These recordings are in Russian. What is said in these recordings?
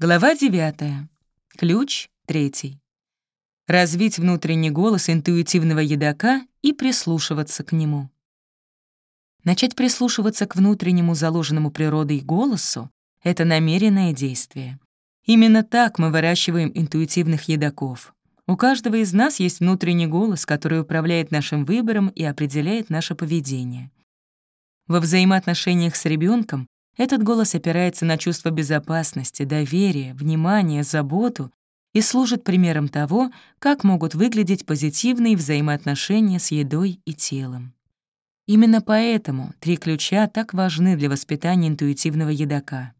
Глава 9. Ключ третий. Развить внутренний голос интуитивного едока и прислушиваться к нему. Начать прислушиваться к внутреннему заложенному природой голосу — это намеренное действие. Именно так мы выращиваем интуитивных едоков. У каждого из нас есть внутренний голос, который управляет нашим выбором и определяет наше поведение. Во взаимоотношениях с ребенком этот голос опирается на чувство безопасности, доверия, внимания, заботу и служит примером того, как могут выглядеть позитивные взаимоотношения с едой и телом. Именно поэтому три ключа так важны для воспитания интуитивного едока.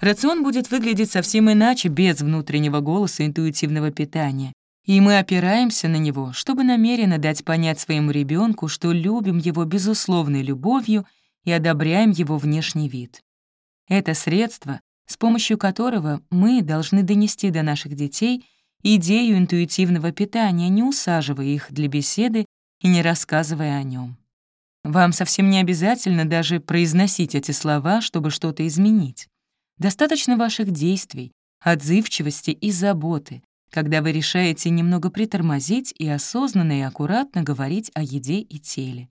Рацион будет выглядеть совсем иначе без внутреннего голоса интуитивного питания, и мы опираемся на него, чтобы намеренно дать понять своему ребенку, что любим его безусловной любовью и одобряем его внешний вид. Это средство, с помощью которого мы должны донести до наших детей идею интуитивного питания, не усаживая их для беседы и не рассказывая о нем. Вам совсем не обязательно даже произносить эти слова, чтобы что-то изменить. Достаточно ваших действий, отзывчивости и заботы, когда вы решаете немного притормозить и осознанно и аккуратно говорить о еде и теле.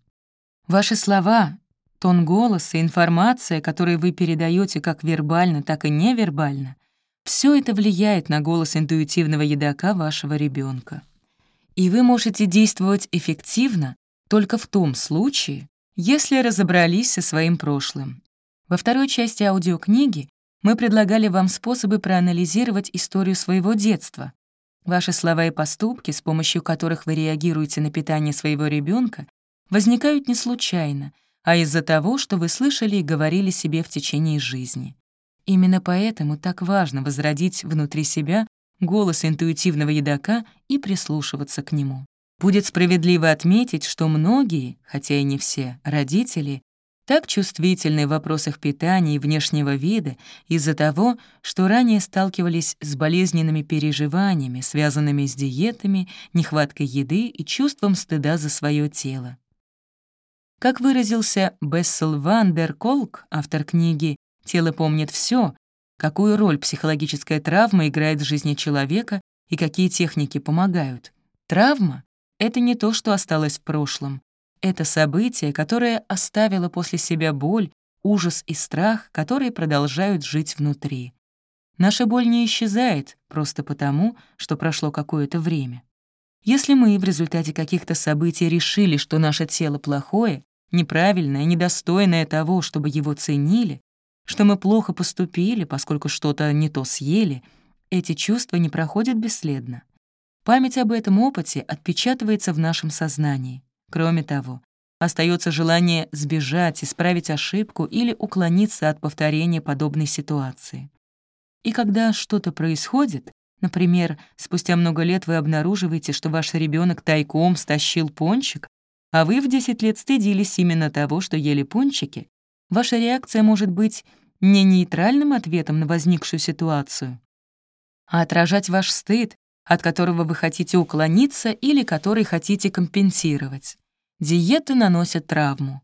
Ваши слова Тон голоса, информация, которую вы передаете как вербально, так и невербально, все это влияет на голос интуитивного едока вашего ребенка. И вы можете действовать эффективно только в том случае, если разобрались со своим прошлым. Во второй части аудиокниги мы предлагали вам способы проанализировать историю своего детства. Ваши слова и поступки, с помощью которых вы реагируете на питание своего ребенка, возникают не случайно — а из-за того, что вы слышали и говорили себе в течение жизни. Именно поэтому так важно возродить внутри себя голос интуитивного едока и прислушиваться к нему. Будет справедливо отметить, что многие, хотя и не все, родители так чувствительны в вопросах питания и внешнего вида из-за того, что ранее сталкивались с болезненными переживаниями, связанными с диетами, нехваткой еды и чувством стыда за свое тело. Как выразился Бессел Ван дер Колк, автор книги «Тело помнит все», какую роль психологическая травма играет в жизни человека и какие техники помогают. Травма — это не то, что осталось в прошлом. Это событие, которое оставило после себя боль, ужас и страх, которые продолжают жить внутри. Наша боль не исчезает просто потому, что прошло какое-то время. Если мы в результате каких-то событий решили, что наше тело плохое, неправильное, недостойное того, чтобы его ценили, что мы плохо поступили, поскольку что-то не то съели, эти чувства не проходят бесследно. Память об этом опыте отпечатывается в нашем сознании. Кроме того, остается желание сбежать, исправить ошибку или уклониться от повторения подобной ситуации. И когда что-то происходит, например, спустя много лет вы обнаруживаете, что ваш ребенок тайком стащил пончик, а вы в 10 лет стыдились именно того, что ели пончики, ваша реакция может быть не нейтральным ответом на возникшую ситуацию, а отражать ваш стыд, от которого вы хотите уклониться или который хотите компенсировать. Диеты наносят травму.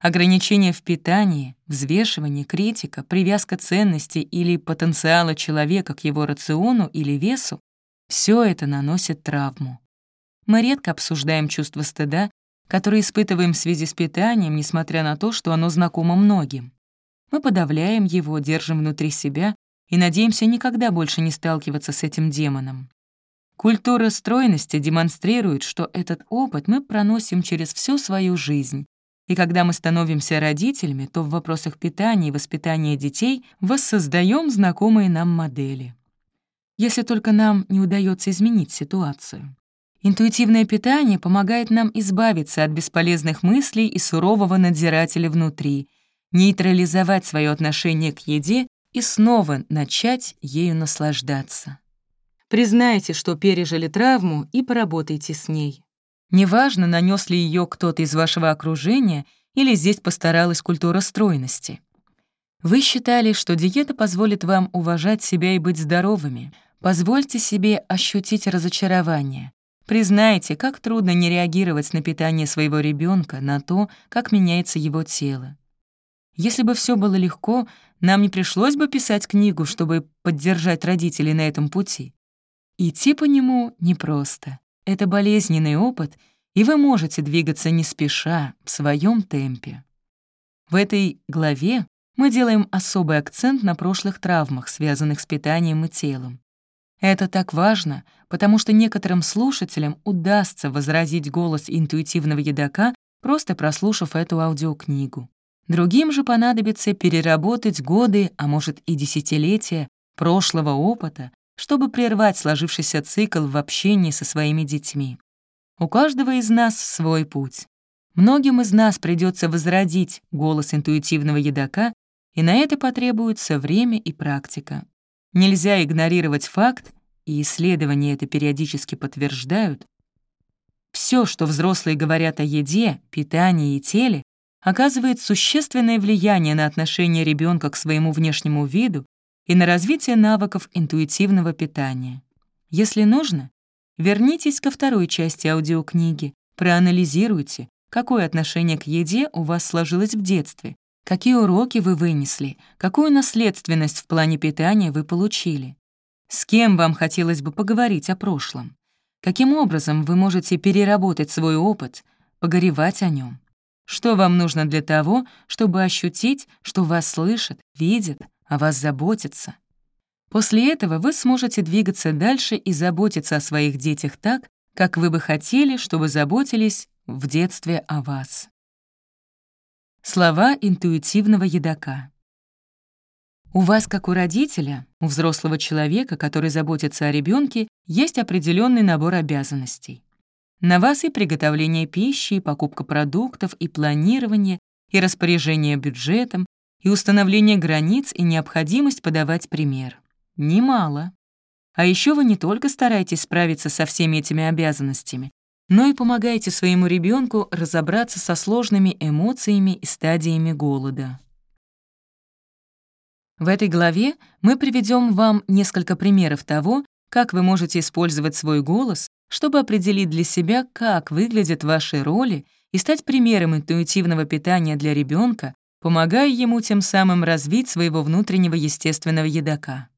Ограничения в питании, взвешивание, критика, привязка ценности или потенциала человека к его рациону или весу — все это наносит травму. Мы редко обсуждаем чувство стыда которые испытываем в связи с питанием, несмотря на то, что оно знакомо многим. Мы подавляем его, держим внутри себя и надеемся никогда больше не сталкиваться с этим демоном. Культура стройности демонстрирует, что этот опыт мы проносим через всю свою жизнь, и когда мы становимся родителями, то в вопросах питания и воспитания детей воссоздаем знакомые нам модели. Если только нам не удается изменить ситуацию. Интуитивное питание помогает нам избавиться от бесполезных мыслей и сурового надзирателя внутри, нейтрализовать свое отношение к еде и снова начать ею наслаждаться. Признайте, что пережили травму, и поработайте с ней. Неважно, нанес ли ее кто-то из вашего окружения или здесь постаралась культура стройности. Вы считали, что диета позволит вам уважать себя и быть здоровыми. Позвольте себе ощутить разочарование. Признайте, как трудно не реагировать на питание своего ребенка, на то, как меняется его тело. Если бы все было легко, Нам не пришлось бы писать книгу, чтобы поддержать родителей на этом пути. Идти по нему непросто. Это болезненный опыт, и вы можете двигаться не спеша, в своем темпе. В этой главе мы делаем особый акцент на прошлых травмах, связанных с питанием и телом. Это так важно, потому что некоторым слушателям удастся возразить голос интуитивного едока, просто прослушав эту аудиокнигу. Другим же понадобится переработать годы, а может и десятилетия прошлого опыта, чтобы прервать сложившийся цикл в общении со своими детьми. У каждого из нас свой путь. Многим из нас придется возродить голос интуитивного едока, и на это потребуется время и практика. Нельзя игнорировать факт, и исследования это периодически подтверждают, все, что взрослые говорят о еде, питании и теле, оказывает существенное влияние на отношение ребенка к своему внешнему виду и на развитие навыков интуитивного питания. Если нужно, вернитесь ко второй части аудиокниги, проанализируйте, какое отношение к еде у вас сложилось в детстве, какие уроки вы вынесли, какую наследственность в плане питания вы получили. С кем вам хотелось бы поговорить о прошлом? Каким образом вы можете переработать свой опыт, погоревать о нем? Что вам нужно для того, чтобы ощутить, что вас слышат, видят, о вас заботятся? После этого вы сможете двигаться дальше и заботиться о своих детях так, как вы бы хотели, чтобы заботились в детстве о вас. Слова интуитивного едока. У вас, как у родителя, у взрослого человека, который заботится о ребенке, есть определенный набор обязанностей. На вас и приготовление пищи, и покупка продуктов, и планирование, и распоряжение бюджетом, и установление границ, и необходимость подавать пример. Немало. А еще вы не только стараетесь справиться со всеми этими обязанностями, но и помогаете своему ребенку разобраться со сложными эмоциями и стадиями голода. В этой главе мы приведем вам несколько примеров того, как вы можете использовать свой голос чтобы определить для себя, как выглядят ваши роли и стать примером интуитивного питания для ребенка, помогая ему тем самым развить своего внутреннего естественного едока.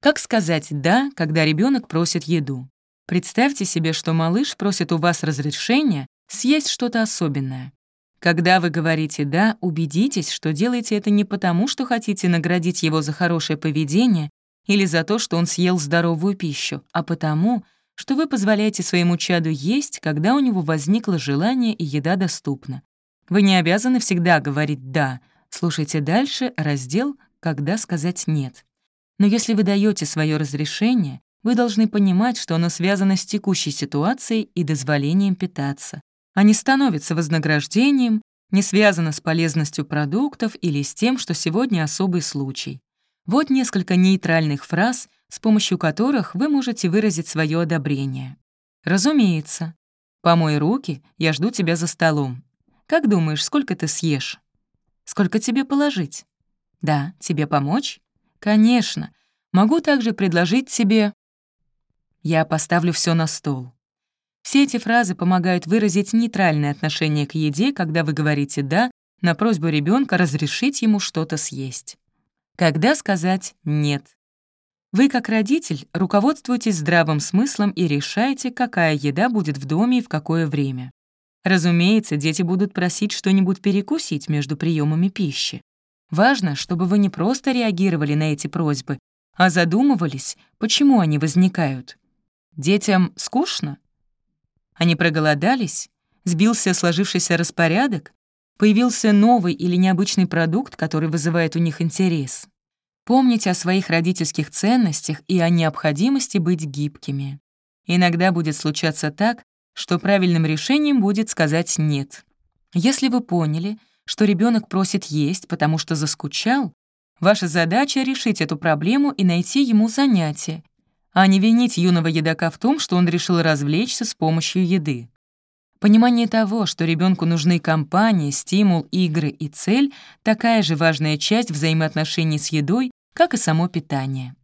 Как сказать «да», когда ребенок просит еду? Представьте себе, что малыш просит у вас разрешения съесть что-то особенное. Когда вы говорите «да», убедитесь, что делаете это не потому, что хотите наградить его за хорошее поведение или за то, что он съел здоровую пищу, а потому, что вы позволяете своему чаду есть, когда у него возникло желание и еда доступна. Вы не обязаны всегда говорить «да». Слушайте дальше раздел «Когда сказать нет». Но если вы даете свое разрешение, вы должны понимать, что оно связано с текущей ситуацией и дозволением питаться, а не становится вознаграждением, не связано с полезностью продуктов или с тем, что сегодня особый случай. Вот несколько нейтральных фраз — с помощью которых вы можете выразить свое одобрение. Разумеется. Помой руки, я жду тебя за столом. Как думаешь, сколько ты съешь? Сколько тебе положить? Да, тебе помочь? Конечно. Могу также предложить тебе... Я поставлю все на стол. Все эти фразы помогают выразить нейтральное отношение к еде, когда вы говорите «да» на просьбу ребенка разрешить ему что-то съесть. Когда сказать «нет»? Вы, как родитель, руководствуетесь здравым смыслом и решаете, какая еда будет в доме и в какое время. Разумеется, дети будут просить что-нибудь перекусить между приемами пищи. Важно, чтобы вы не просто реагировали на эти просьбы, а задумывались, почему они возникают. Детям скучно? Они проголодались? Сбился сложившийся распорядок? Появился новый или необычный продукт, который вызывает у них интерес? Помните о своих родительских ценностях и о необходимости быть гибкими. Иногда будет случаться так, что правильным решением будет сказать «нет». Если вы поняли, что ребенок просит есть, потому что заскучал, ваша задача — решить эту проблему и найти ему занятие, а не винить юного едока в том, что он решил развлечься с помощью еды. Понимание того, что ребенку нужны компания, стимул, игры и цель — такая же важная часть взаимоотношений с едой, как и само питание.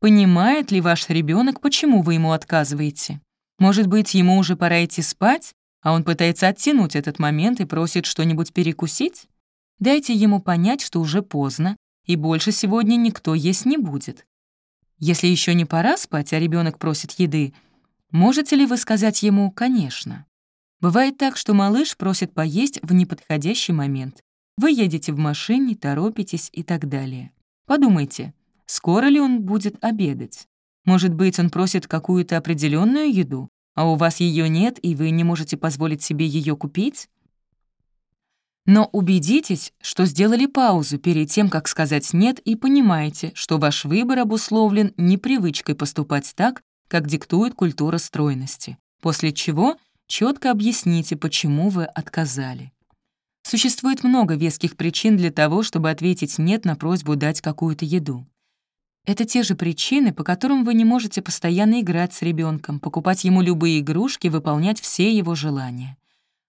Понимает ли ваш ребенок, почему вы ему отказываете? Может быть, ему уже пора идти спать, а он пытается оттянуть этот момент и просит что-нибудь перекусить? Дайте ему понять, что уже поздно, и больше сегодня никто есть не будет. Если еще не пора спать, а ребенок просит еды, можете ли вы сказать ему «конечно»? Бывает так, что малыш просит поесть в неподходящий момент. Вы едете в машине, торопитесь и так далее. Подумайте, скоро ли он будет обедать? Может быть, он просит какую-то определенную еду, а у вас ее нет, и вы не можете позволить себе ее купить? Но убедитесь, что сделали паузу перед тем, как сказать «нет», и понимаете, что ваш выбор обусловлен не привычкой поступать так, как диктует культура стройности, после чего четко объясните, почему вы отказали. Существует много веских причин для того, чтобы ответить «нет» на просьбу дать какую-то еду. Это те же причины, по которым вы не можете постоянно играть с ребенком, покупать ему любые игрушки, выполнять все его желания.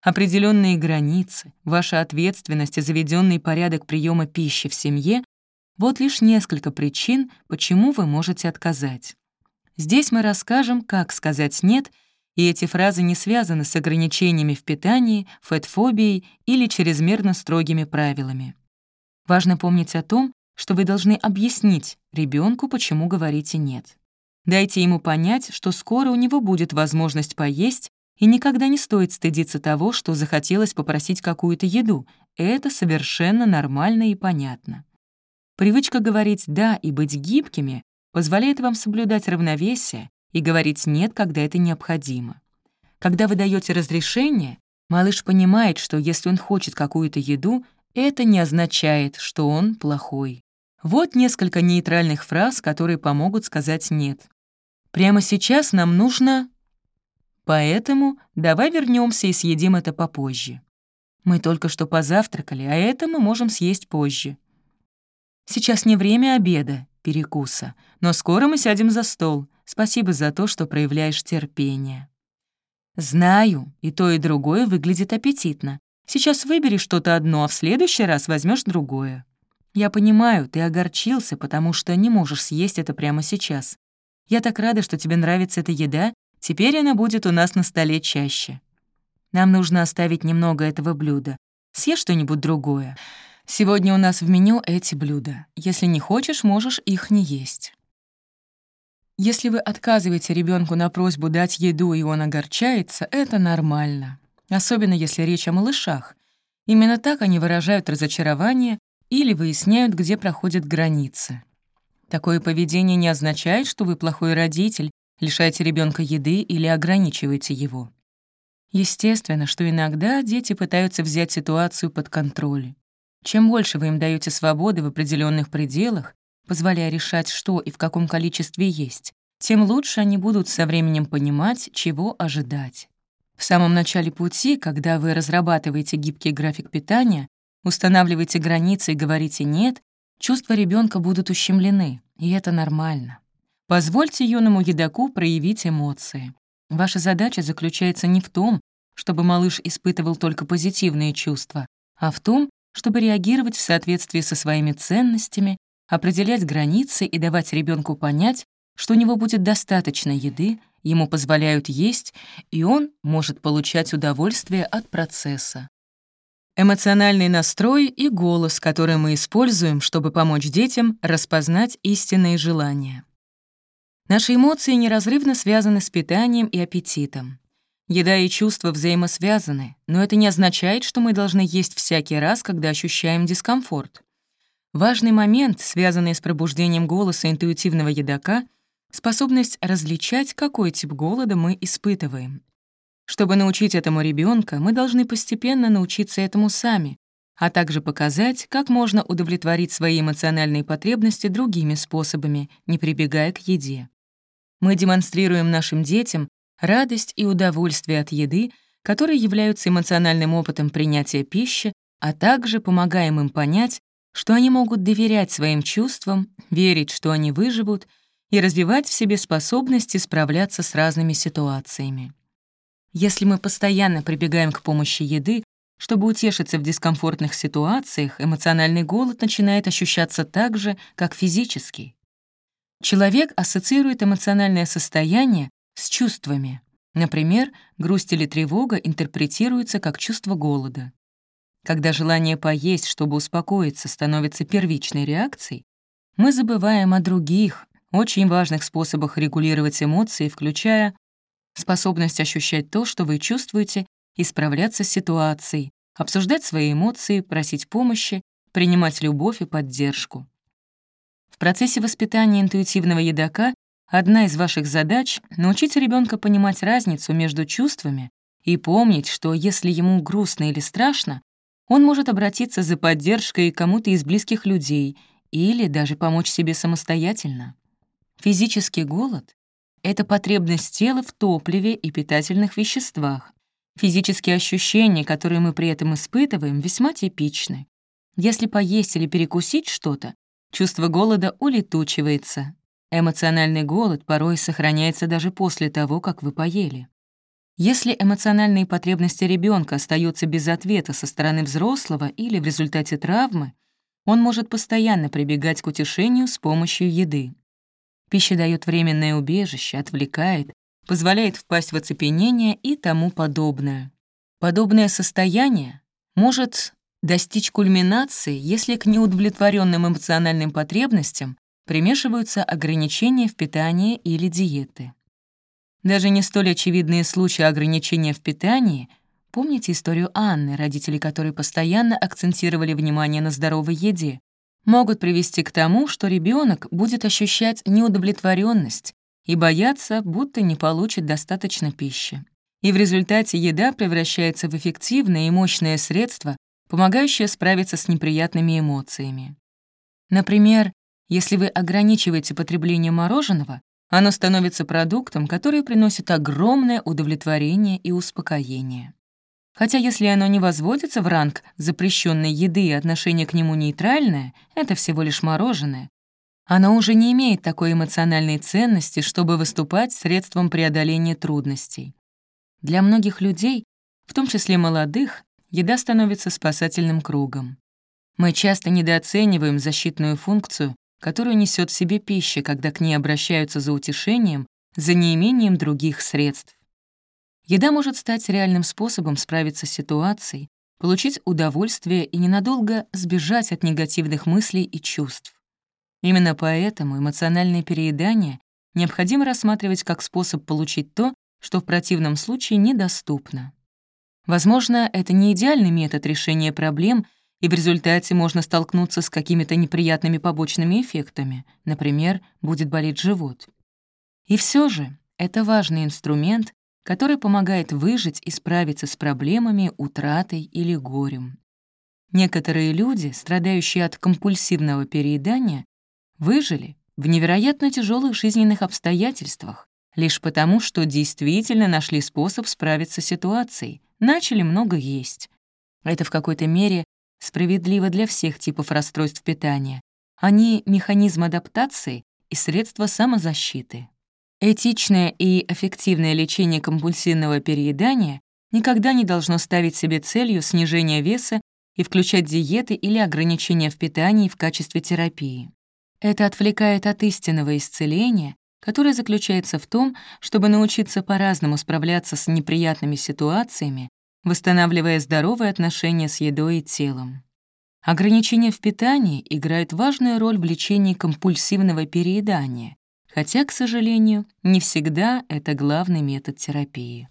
Определенные границы, ваша ответственность и заведенный порядок приема пищи в семье — вот лишь несколько причин, почему вы можете отказать. Здесь мы расскажем, как сказать «нет», и эти фразы не связаны с ограничениями в питании, фэтфобией или чрезмерно строгими правилами. Важно помнить о том, что вы должны объяснить ребенку, почему говорите «нет». Дайте ему понять, что скоро у него будет возможность поесть, и никогда не стоит стыдиться того, что захотелось попросить какую-то еду. Это совершенно нормально и понятно. Привычка говорить «да» и быть гибкими позволяет вам соблюдать равновесие и говорить «нет», когда это необходимо. Когда вы даете разрешение, малыш понимает, что если он хочет какую-то еду, это не означает, что он плохой. Вот несколько нейтральных фраз, которые помогут сказать «нет». Прямо сейчас нам нужно Поэтому давай вернемся и съедим это попозже. Мы только что позавтракали, а это мы можем съесть позже. Сейчас не время обеда, перекуса, но скоро мы сядем за стол. Спасибо за то, что проявляешь терпение. Знаю, и то, и другое выглядит аппетитно. Сейчас выбери что-то одно, а в следующий раз возьмешь другое. Я понимаю, ты огорчился, потому что не можешь съесть это прямо сейчас. Я так рада, что тебе нравится эта еда, Теперь она будет у нас на столе чаще. Нам нужно оставить немного этого блюда. Съешь что-нибудь другое. Сегодня у нас в меню эти блюда. Если не хочешь, можешь их не есть. Если вы отказываете ребенку на просьбу дать еду, и он огорчается, это нормально. Особенно если речь о малышах. Именно так они выражают разочарование или выясняют, где проходят границы. Такое поведение не означает, что вы плохой родитель лишаете ребенка еды или ограничиваете его. Естественно, что иногда дети пытаются взять ситуацию под контроль. Чем больше вы им даете свободы в определенных пределах, позволяя решать, что и в каком количестве есть, тем лучше они будут со временем понимать, чего ожидать. В самом начале пути, когда вы разрабатываете гибкий график питания, устанавливаете границы и говорите «нет», чувства ребенка будут ущемлены, и это нормально. Позвольте юному едоку проявить эмоции. Ваша задача заключается не в том, чтобы малыш испытывал только позитивные чувства, а в том, чтобы реагировать в соответствии со своими ценностями, определять границы и давать ребенку понять, что у него будет достаточно еды, ему позволяют есть, и он может получать удовольствие от процесса. Эмоциональный настрой и голос, который мы используем, чтобы помочь детям распознать истинные желания. Наши эмоции неразрывно связаны с питанием и аппетитом. Еда и чувства взаимосвязаны, но это не означает, что мы должны есть всякий раз, когда ощущаем дискомфорт. Важный момент, связанный с пробуждением голоса интуитивного едока — способность различать, какой тип голода мы испытываем. Чтобы научить этому ребенка, мы должны постепенно научиться этому сами, а также показать, как можно удовлетворить свои эмоциональные потребности другими способами, не прибегая к еде. Мы демонстрируем нашим детям радость и удовольствие от еды, которые являются эмоциональным опытом принятия пищи, а также помогаем им понять, что они могут доверять своим чувствам, верить, что они выживут, и развивать в себе способности справляться с разными ситуациями. Если мы постоянно прибегаем к помощи еды, чтобы утешиться в дискомфортных ситуациях, эмоциональный голод начинает ощущаться так же, как физический. Человек ассоциирует эмоциональное состояние с чувствами. Например, грусть или тревога интерпретируются как чувство голода. Когда желание поесть, чтобы успокоиться, становится первичной реакцией, мы забываем о других, очень важных способах регулировать эмоции, включая способность ощущать то, что вы чувствуете, и справляться с ситуацией, обсуждать свои эмоции, просить помощи, принимать любовь и поддержку. В процессе воспитания интуитивного едока одна из ваших задач — научить ребенка понимать разницу между чувствами и помнить, что если ему грустно или страшно, он может обратиться за поддержкой к кому-то из близких людей или даже помочь себе самостоятельно. Физический голод — это потребность тела в топливе и питательных веществах. Физические ощущения, которые мы при этом испытываем, весьма типичны. Если поесть или перекусить что-то, чувство голода улетучивается. Эмоциональный голод порой сохраняется даже после того, как вы поели. Если эмоциональные потребности ребенка остаются без ответа со стороны взрослого или в результате травмы, он может постоянно прибегать к утешению с помощью еды. Пища дает временное убежище, отвлекает, позволяет впасть в оцепенение и тому подобное. Подобное состояние может достичь кульминации, если к неудовлетворенным эмоциональным потребностям примешиваются ограничения в питании или диеты. Даже не столь очевидные случаи ограничения в питании — помните историю Анны, родители которой постоянно акцентировали внимание на здоровой еде — могут привести к тому, что ребенок будет ощущать неудовлетворенность и бояться, будто не получит достаточно пищи. И в результате еда превращается в эффективное и мощное средство, помогающее справиться с неприятными эмоциями. Например, если вы ограничиваете потребление мороженого, оно становится продуктом, который приносит огромное удовлетворение и успокоение. Хотя если оно не возводится в ранг запрещенной еды и отношение к нему нейтральное, это всего лишь мороженое, оно уже не имеет такой эмоциональной ценности, чтобы выступать средством преодоления трудностей. Для многих людей, в том числе молодых, еда становится спасательным кругом. Мы часто недооцениваем защитную функцию, которую несет в себе пища, когда к ней обращаются за утешением, за неимением других средств. Еда может стать реальным способом справиться с ситуацией, получить удовольствие и ненадолго сбежать от негативных мыслей и чувств. Именно поэтому эмоциональное переедание необходимо рассматривать как способ получить то, что в противном случае недоступно. Возможно, это не идеальный метод решения проблем, и в результате можно столкнуться с какими-то неприятными побочными эффектами, например, будет болеть живот. И все же это важный инструмент, который помогает выжить и справиться с проблемами, утратой или горем. Некоторые люди, страдающие от компульсивного переедания, выжили в невероятно тяжелых жизненных обстоятельствах лишь потому, что действительно нашли способ справиться с ситуацией, начали много есть. Это в какой-то мере справедливо для всех типов расстройств питания. Они — механизм адаптации и средства самозащиты. Этичное и эффективное лечение компульсивного переедания никогда не должно ставить себе целью снижение веса и включать диеты или ограничения в питании в качестве терапии. Это отвлекает от истинного исцеления, которое заключается в том, чтобы научиться по-разному справляться с неприятными ситуациями восстанавливая здоровые отношения с едой и телом. Ограничения в питании играют важную роль в лечении компульсивного переедания, хотя, к сожалению, не всегда это главный метод терапии.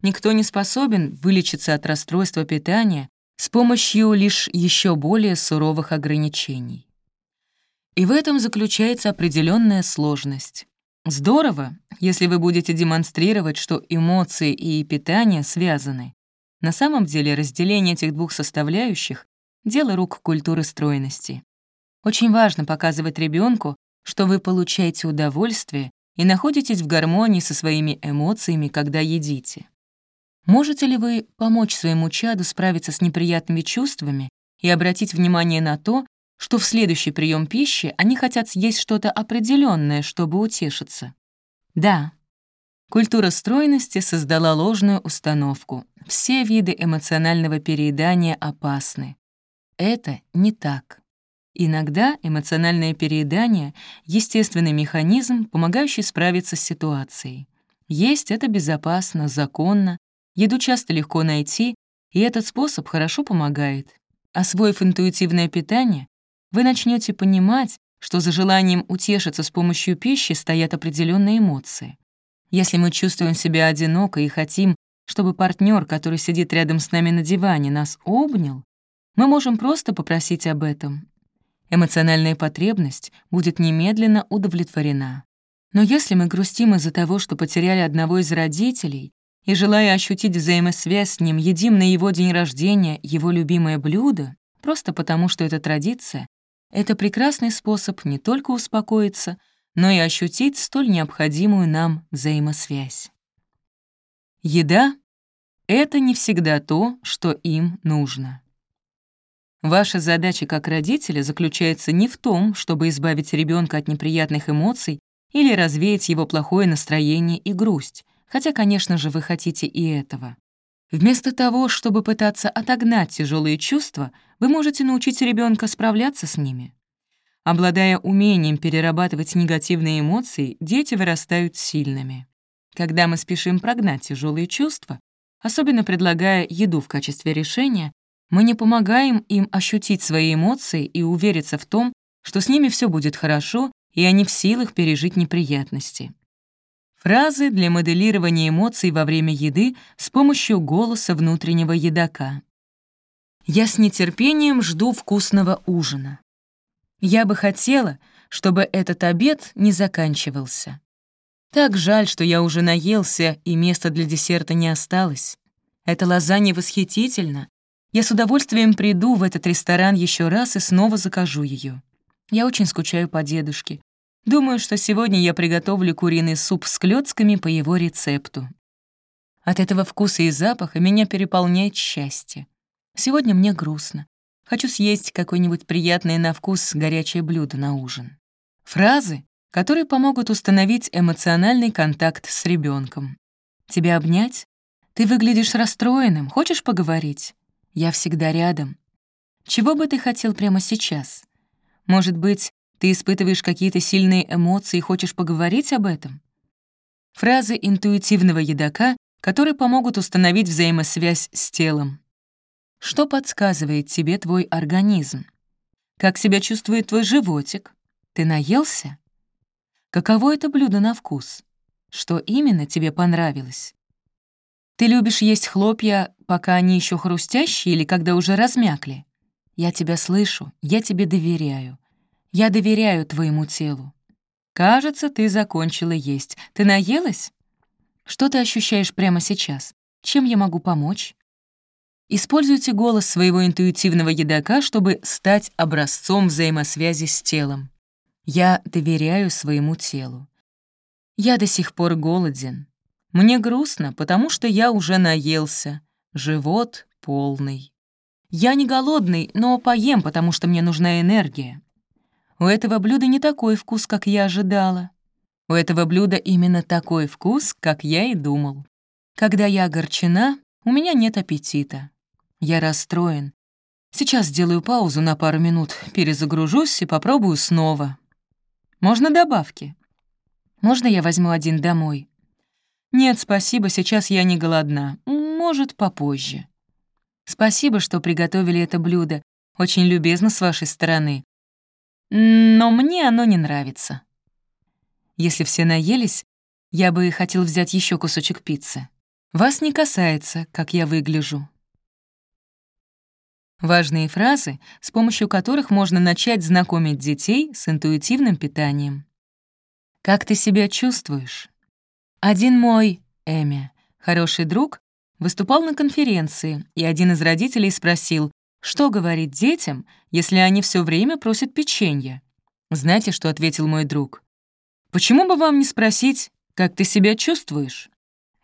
Никто не способен вылечиться от расстройства питания с помощью лишь еще более суровых ограничений. И в этом заключается определенная сложность. Здорово, если вы будете демонстрировать, что эмоции и питание связаны, на самом деле разделение этих двух составляющих — дело рук культуры стройности. Очень важно показывать ребенку, что вы получаете удовольствие и находитесь в гармонии со своими эмоциями, когда едите. Можете ли вы помочь своему чаду справиться с неприятными чувствами и обратить внимание на то, что в следующий прием пищи они хотят съесть что-то определенное, чтобы утешиться? Да, Культура стройности создала ложную установку. Все виды эмоционального переедания опасны. Это не так. Иногда эмоциональное переедание — естественный механизм, помогающий справиться с ситуацией. Есть это безопасно, законно, еду часто легко найти, и этот способ хорошо помогает. Освоив интуитивное питание, вы начнете понимать, что за желанием утешиться с помощью пищи стоят определенные эмоции. Если мы чувствуем себя одиноко и хотим, чтобы партнер, который сидит рядом с нами на диване, нас обнял, мы можем просто попросить об этом. Эмоциональная потребность будет немедленно удовлетворена. Но если мы грустим из-за того, что потеряли одного из родителей, и, желая ощутить взаимосвязь с ним, едим на его день рождения его любимое блюдо, просто потому что это традиция, это прекрасный способ не только успокоиться, но и ощутить столь необходимую нам взаимосвязь. Еда — это не всегда то, что им нужно. Ваша задача как родителя заключается не в том, чтобы избавить ребенка от неприятных эмоций или развеять его плохое настроение и грусть, хотя, конечно же, вы хотите и этого. Вместо того, чтобы пытаться отогнать тяжелые чувства, вы можете научить ребенка справляться с ними. Обладая умением перерабатывать негативные эмоции, дети вырастают сильными. Когда мы спешим прогнать тяжелые чувства, особенно предлагая еду в качестве решения, мы не помогаем им ощутить свои эмоции и увериться в том, что с ними все будет хорошо, и они в силах пережить неприятности. Фразы для моделирования эмоций во время еды с помощью голоса внутреннего едока. Я с нетерпением жду вкусного ужина. Я бы хотела, чтобы этот обед не заканчивался. Так жаль, что я уже наелся, и места для десерта не осталось. Эта лазанья восхитительна, я с удовольствием приду в этот ресторан еще раз и снова закажу ее. Я очень скучаю по дедушке. Думаю, что сегодня я приготовлю куриный суп с клёцками по его рецепту. От этого вкуса и запаха меня переполняет счастье. Сегодня мне грустно. Хочу съесть какое-нибудь приятное на вкус горячее блюдо на ужин. Фразы, которые помогут установить эмоциональный контакт с ребенком. Тебя обнять? Ты выглядишь расстроенным, хочешь поговорить? Я всегда рядом. Чего бы ты хотел прямо сейчас? Может быть, ты испытываешь какие-то сильные эмоции и хочешь поговорить об этом? Фразы интуитивного едока, которые помогут установить взаимосвязь с телом. Что подсказывает тебе твой организм? Как себя чувствует твой животик? Ты наелся? Каково это блюдо на вкус? Что именно тебе понравилось? Ты любишь есть хлопья, пока они еще хрустящие или когда уже размякли? Я тебя слышу, я тебе доверяю. Я доверяю твоему телу. Кажется, ты закончила есть. Ты наелась? Что ты ощущаешь прямо сейчас? Чем я могу помочь? Используйте голос своего интуитивного едока, чтобы стать образцом взаимосвязи с телом. Я доверяю своему телу. Я до сих пор голоден. Мне грустно, потому что я уже наелся. Живот полный. Я не голодный, но поем, потому что мне нужна энергия. У этого блюда не такой вкус, как я ожидала. У этого блюда именно такой вкус, как я и думал. Когда я огорчена, у меня нет аппетита. Я расстроен. Сейчас сделаю паузу на пару минут, перезагружусь и попробую снова. Можно добавки? Можно я возьму один домой? «Нет, спасибо, сейчас я не голодна. Может, попозже». «Спасибо, что приготовили это блюдо. Очень любезно с вашей стороны. Но мне оно не нравится». Если все наелись, я бы хотел взять еще кусочек пиццы. Вас не касается, как я выгляжу. Важные фразы, с помощью которых можно начать знакомить детей с интуитивным питанием. Как ты себя чувствуешь? Один мой, Эми, хороший друг, выступал на конференции, и один из родителей спросил, что говорить детям, если они все время просят печенье. Знаете, что ответил мой друг? «Почему бы вам не спросить, как ты себя чувствуешь?»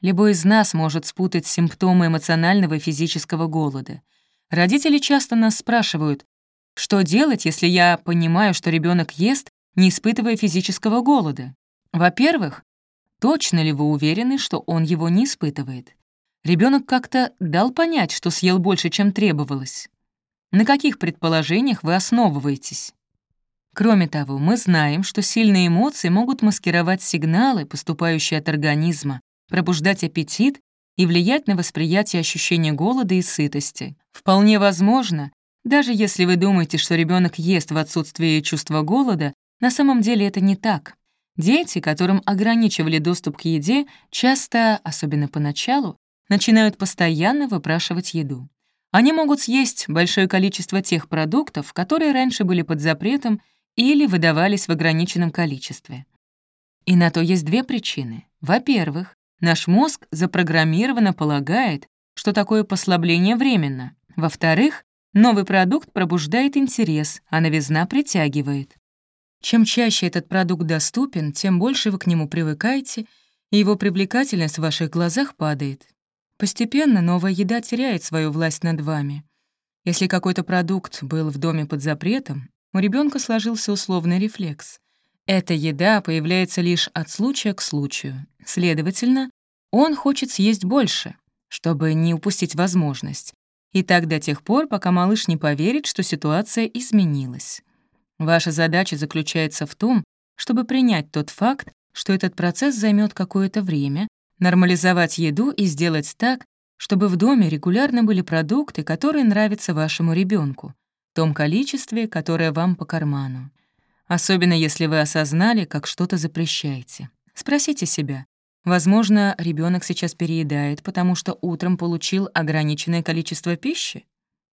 Любой из нас может спутать симптомы эмоционального и физического голода. Родители часто нас спрашивают, что делать, если я понимаю, что ребенок ест, не испытывая физического голода? Во-первых, Точно ли вы уверены, что он его не испытывает? Ребенок как-то дал понять, что съел больше, чем требовалось. На каких предположениях вы основываетесь? Кроме того, мы знаем, что сильные эмоции могут маскировать сигналы, поступающие от организма, пробуждать аппетит и влиять на восприятие ощущения голода и сытости. Вполне возможно, даже если вы думаете, что ребенок ест в отсутствие чувства голода, на самом деле это не так. Дети, которым ограничивали доступ к еде, часто, особенно поначалу, начинают постоянно выпрашивать еду. Они могут съесть большое количество тех продуктов, которые раньше были под запретом или выдавались в ограниченном количестве. И на то есть две причины. Во-первых, наш мозг запрограммированно полагает, что такое послабление временно. Во-вторых, новый продукт пробуждает интерес, а новизна притягивает. Чем чаще этот продукт доступен, тем больше вы к нему привыкаете, и его привлекательность в ваших глазах падает. Постепенно новая еда теряет свою власть над вами. Если какой-то продукт был в доме под запретом, у ребенка сложился условный рефлекс. Эта еда появляется лишь от случая к случаю. Следовательно, он хочет съесть больше, чтобы не упустить возможность. И так до тех пор, пока малыш не поверит, что ситуация изменилась. Ваша задача заключается в том, чтобы принять тот факт, что этот процесс займет какое-то время, нормализовать еду и сделать так, чтобы в доме регулярно были продукты, которые нравятся вашему ребенку, в том количестве, которое вам по карману. Особенно если вы осознали, как что-то запрещаете. Спросите себя, возможно, ребенок сейчас переедает, потому что утром получил ограниченное количество пищи?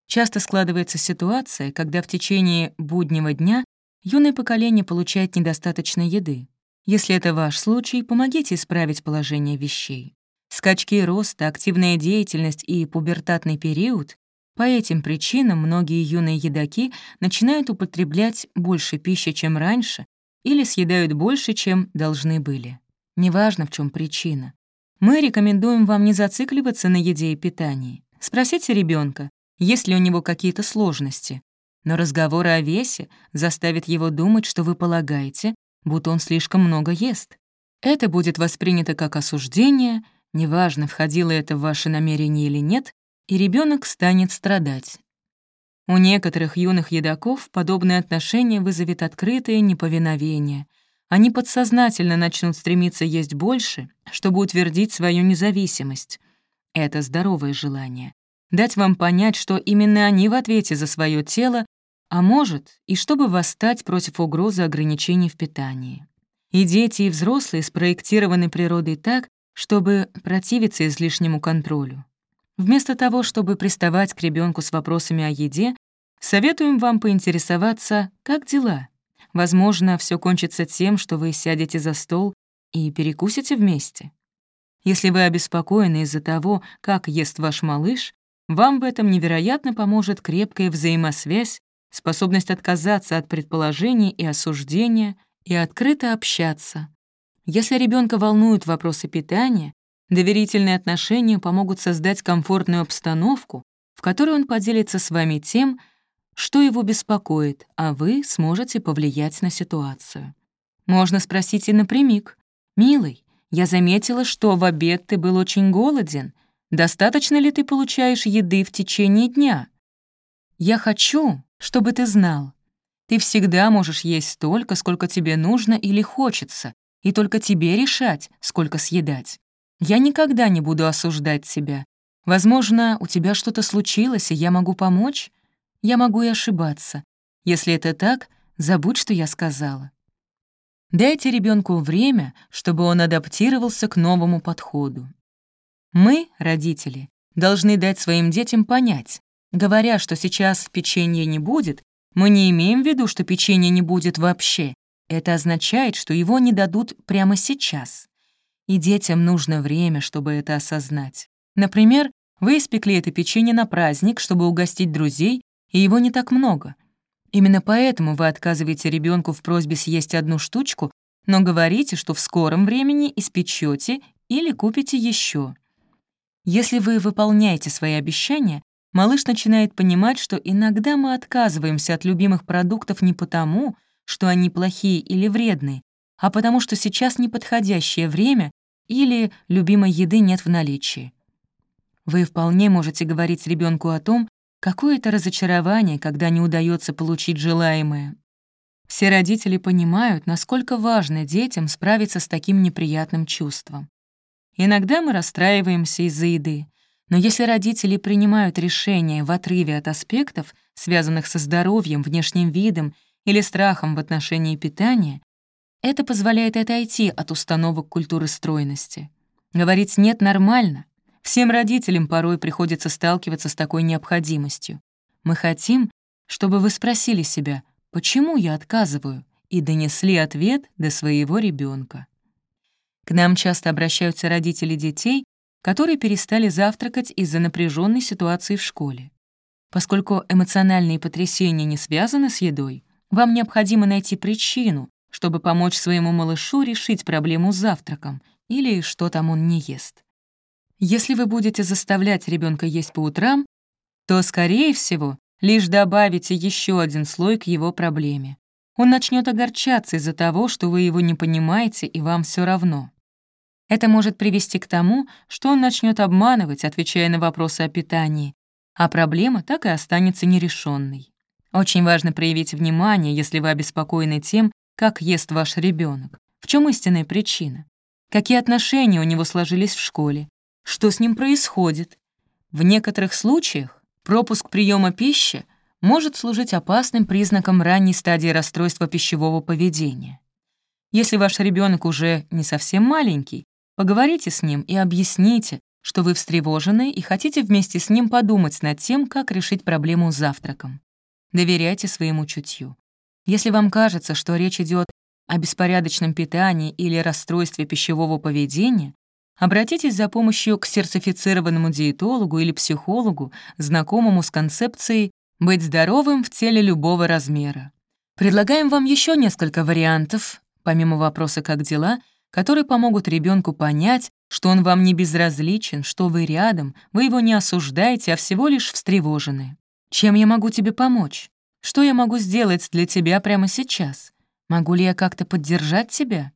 Часто складывается ситуация, когда в течение буднего дня юное поколение получает недостаточно еды. Если это ваш случай, помогите исправить положение вещей. Скачки роста, активная деятельность и пубертатный период — по этим причинам многие юные едоки начинают употреблять больше пищи, чем раньше, или съедают больше, чем должны были. Неважно, в чем причина. Мы рекомендуем вам не зацикливаться на еде и питании. Спросите ребенка, есть ли у него какие-то сложности. Но разговоры о весе заставят его думать, что вы полагаете, будто он слишком много ест. Это будет воспринято как осуждение, неважно, входило это в ваши намерения или нет, и ребенок станет страдать. У некоторых юных едоков подобное отношение вызовет открытое неповиновение. Они подсознательно начнут стремиться есть больше, чтобы утвердить свою независимость. Это здоровое желание дать вам понять, что именно они в ответе за свое тело, а может, и чтобы восстать против угрозы ограничений в питании. И дети, и взрослые спроектированы природой так, чтобы противиться излишнему контролю. Вместо того, чтобы приставать к ребенку с вопросами о еде, советуем вам поинтересоваться, как дела. Возможно, все кончится тем, что вы сядете за стол и перекусите вместе. Если вы обеспокоены из-за того, как ест ваш малыш, вам в этом невероятно поможет крепкая взаимосвязь, способность отказаться от предположений и осуждения и открыто общаться. Если ребенка волнуют вопросы питания, доверительные отношения помогут создать комфортную обстановку, в которой он поделится с вами тем, что его беспокоит, а вы сможете повлиять на ситуацию. Можно спросить и напрямик. «Милый, я заметила, что в обед ты был очень голоден. Достаточно ли ты получаешь еды в течение дня? Я хочу, чтобы ты знал. Ты всегда можешь есть столько, сколько тебе нужно или хочется, и только тебе решать, сколько съедать. Я никогда не буду осуждать тебя. Возможно, у тебя что-то случилось, и я могу помочь? Я могу и ошибаться. Если это так, забудь, что я сказала. Дайте ребенку время, чтобы он адаптировался к новому подходу. Мы, родители, должны дать своим детям понять, говоря, что сейчас печенья не будет, мы не имеем в виду, что печенья не будет вообще. Это означает, что его не дадут прямо сейчас. И детям нужно время, чтобы это осознать. Например, вы испекли это печенье на праздник, чтобы угостить друзей, и его не так много. Именно поэтому вы отказываете ребенку в просьбе съесть одну штучку, но говорите, что в скором времени испечете или купите еще. Если вы выполняете свои обещания, малыш начинает понимать, что иногда мы отказываемся от любимых продуктов не потому, что они плохие или вредные, а потому что сейчас неподходящее время или любимой еды нет в наличии. Вы вполне можете говорить ребенку о том, какое это разочарование, когда не удается получить желаемое. Все родители понимают, насколько важно детям справиться с таким неприятным чувством. Иногда мы расстраиваемся из-за еды. Но если родители принимают решение в отрыве от аспектов, связанных со здоровьем, внешним видом или страхом в отношении питания, это позволяет отойти от установок культуры стройности. Говорить «нет» нормально. Всем родителям порой приходится сталкиваться с такой необходимостью. Мы хотим, чтобы вы спросили себя, почему я отказываю, и донесли ответ до своего ребенка. К нам часто обращаются родители детей, которые перестали завтракать из-за напряженной ситуации в школе. Поскольку эмоциональные потрясения не связаны с едой, вам необходимо найти причину, чтобы помочь своему малышу решить проблему с завтраком или что там он не ест. Если вы будете заставлять ребенка есть по утрам, то, скорее всего, лишь добавите еще один слой к его проблеме. Он начнет огорчаться из-за того, что вы его не понимаете и вам все равно. Это может привести к тому, что он начнет обманывать, отвечая на вопросы о питании, а проблема так и останется нерешенной. Очень важно проявить внимание, если вы обеспокоены тем, как ест ваш ребенок, в чем истинная причина, какие отношения у него сложились в школе, что с ним происходит. В некоторых случаях пропуск приема пищи может служить опасным признаком ранней стадии расстройства пищевого поведения. Если ваш ребенок уже не совсем маленький, Поговорите с ним и объясните, что вы встревожены и хотите вместе с ним подумать над тем, как решить проблему с завтраком. Доверяйте своему чутью. Если вам кажется, что речь идет о беспорядочном питании или расстройстве пищевого поведения, обратитесь за помощью к сертифицированному диетологу или психологу, знакомому с концепцией «быть здоровым в теле любого размера». Предлагаем вам еще несколько вариантов, помимо вопроса «как дела?», которые помогут ребенку понять, что он вам не безразличен, что вы рядом, вы его не осуждаете, а всего лишь встревожены. Чем я могу тебе помочь? Что я могу сделать для тебя прямо сейчас? Могу ли я как-то поддержать тебя?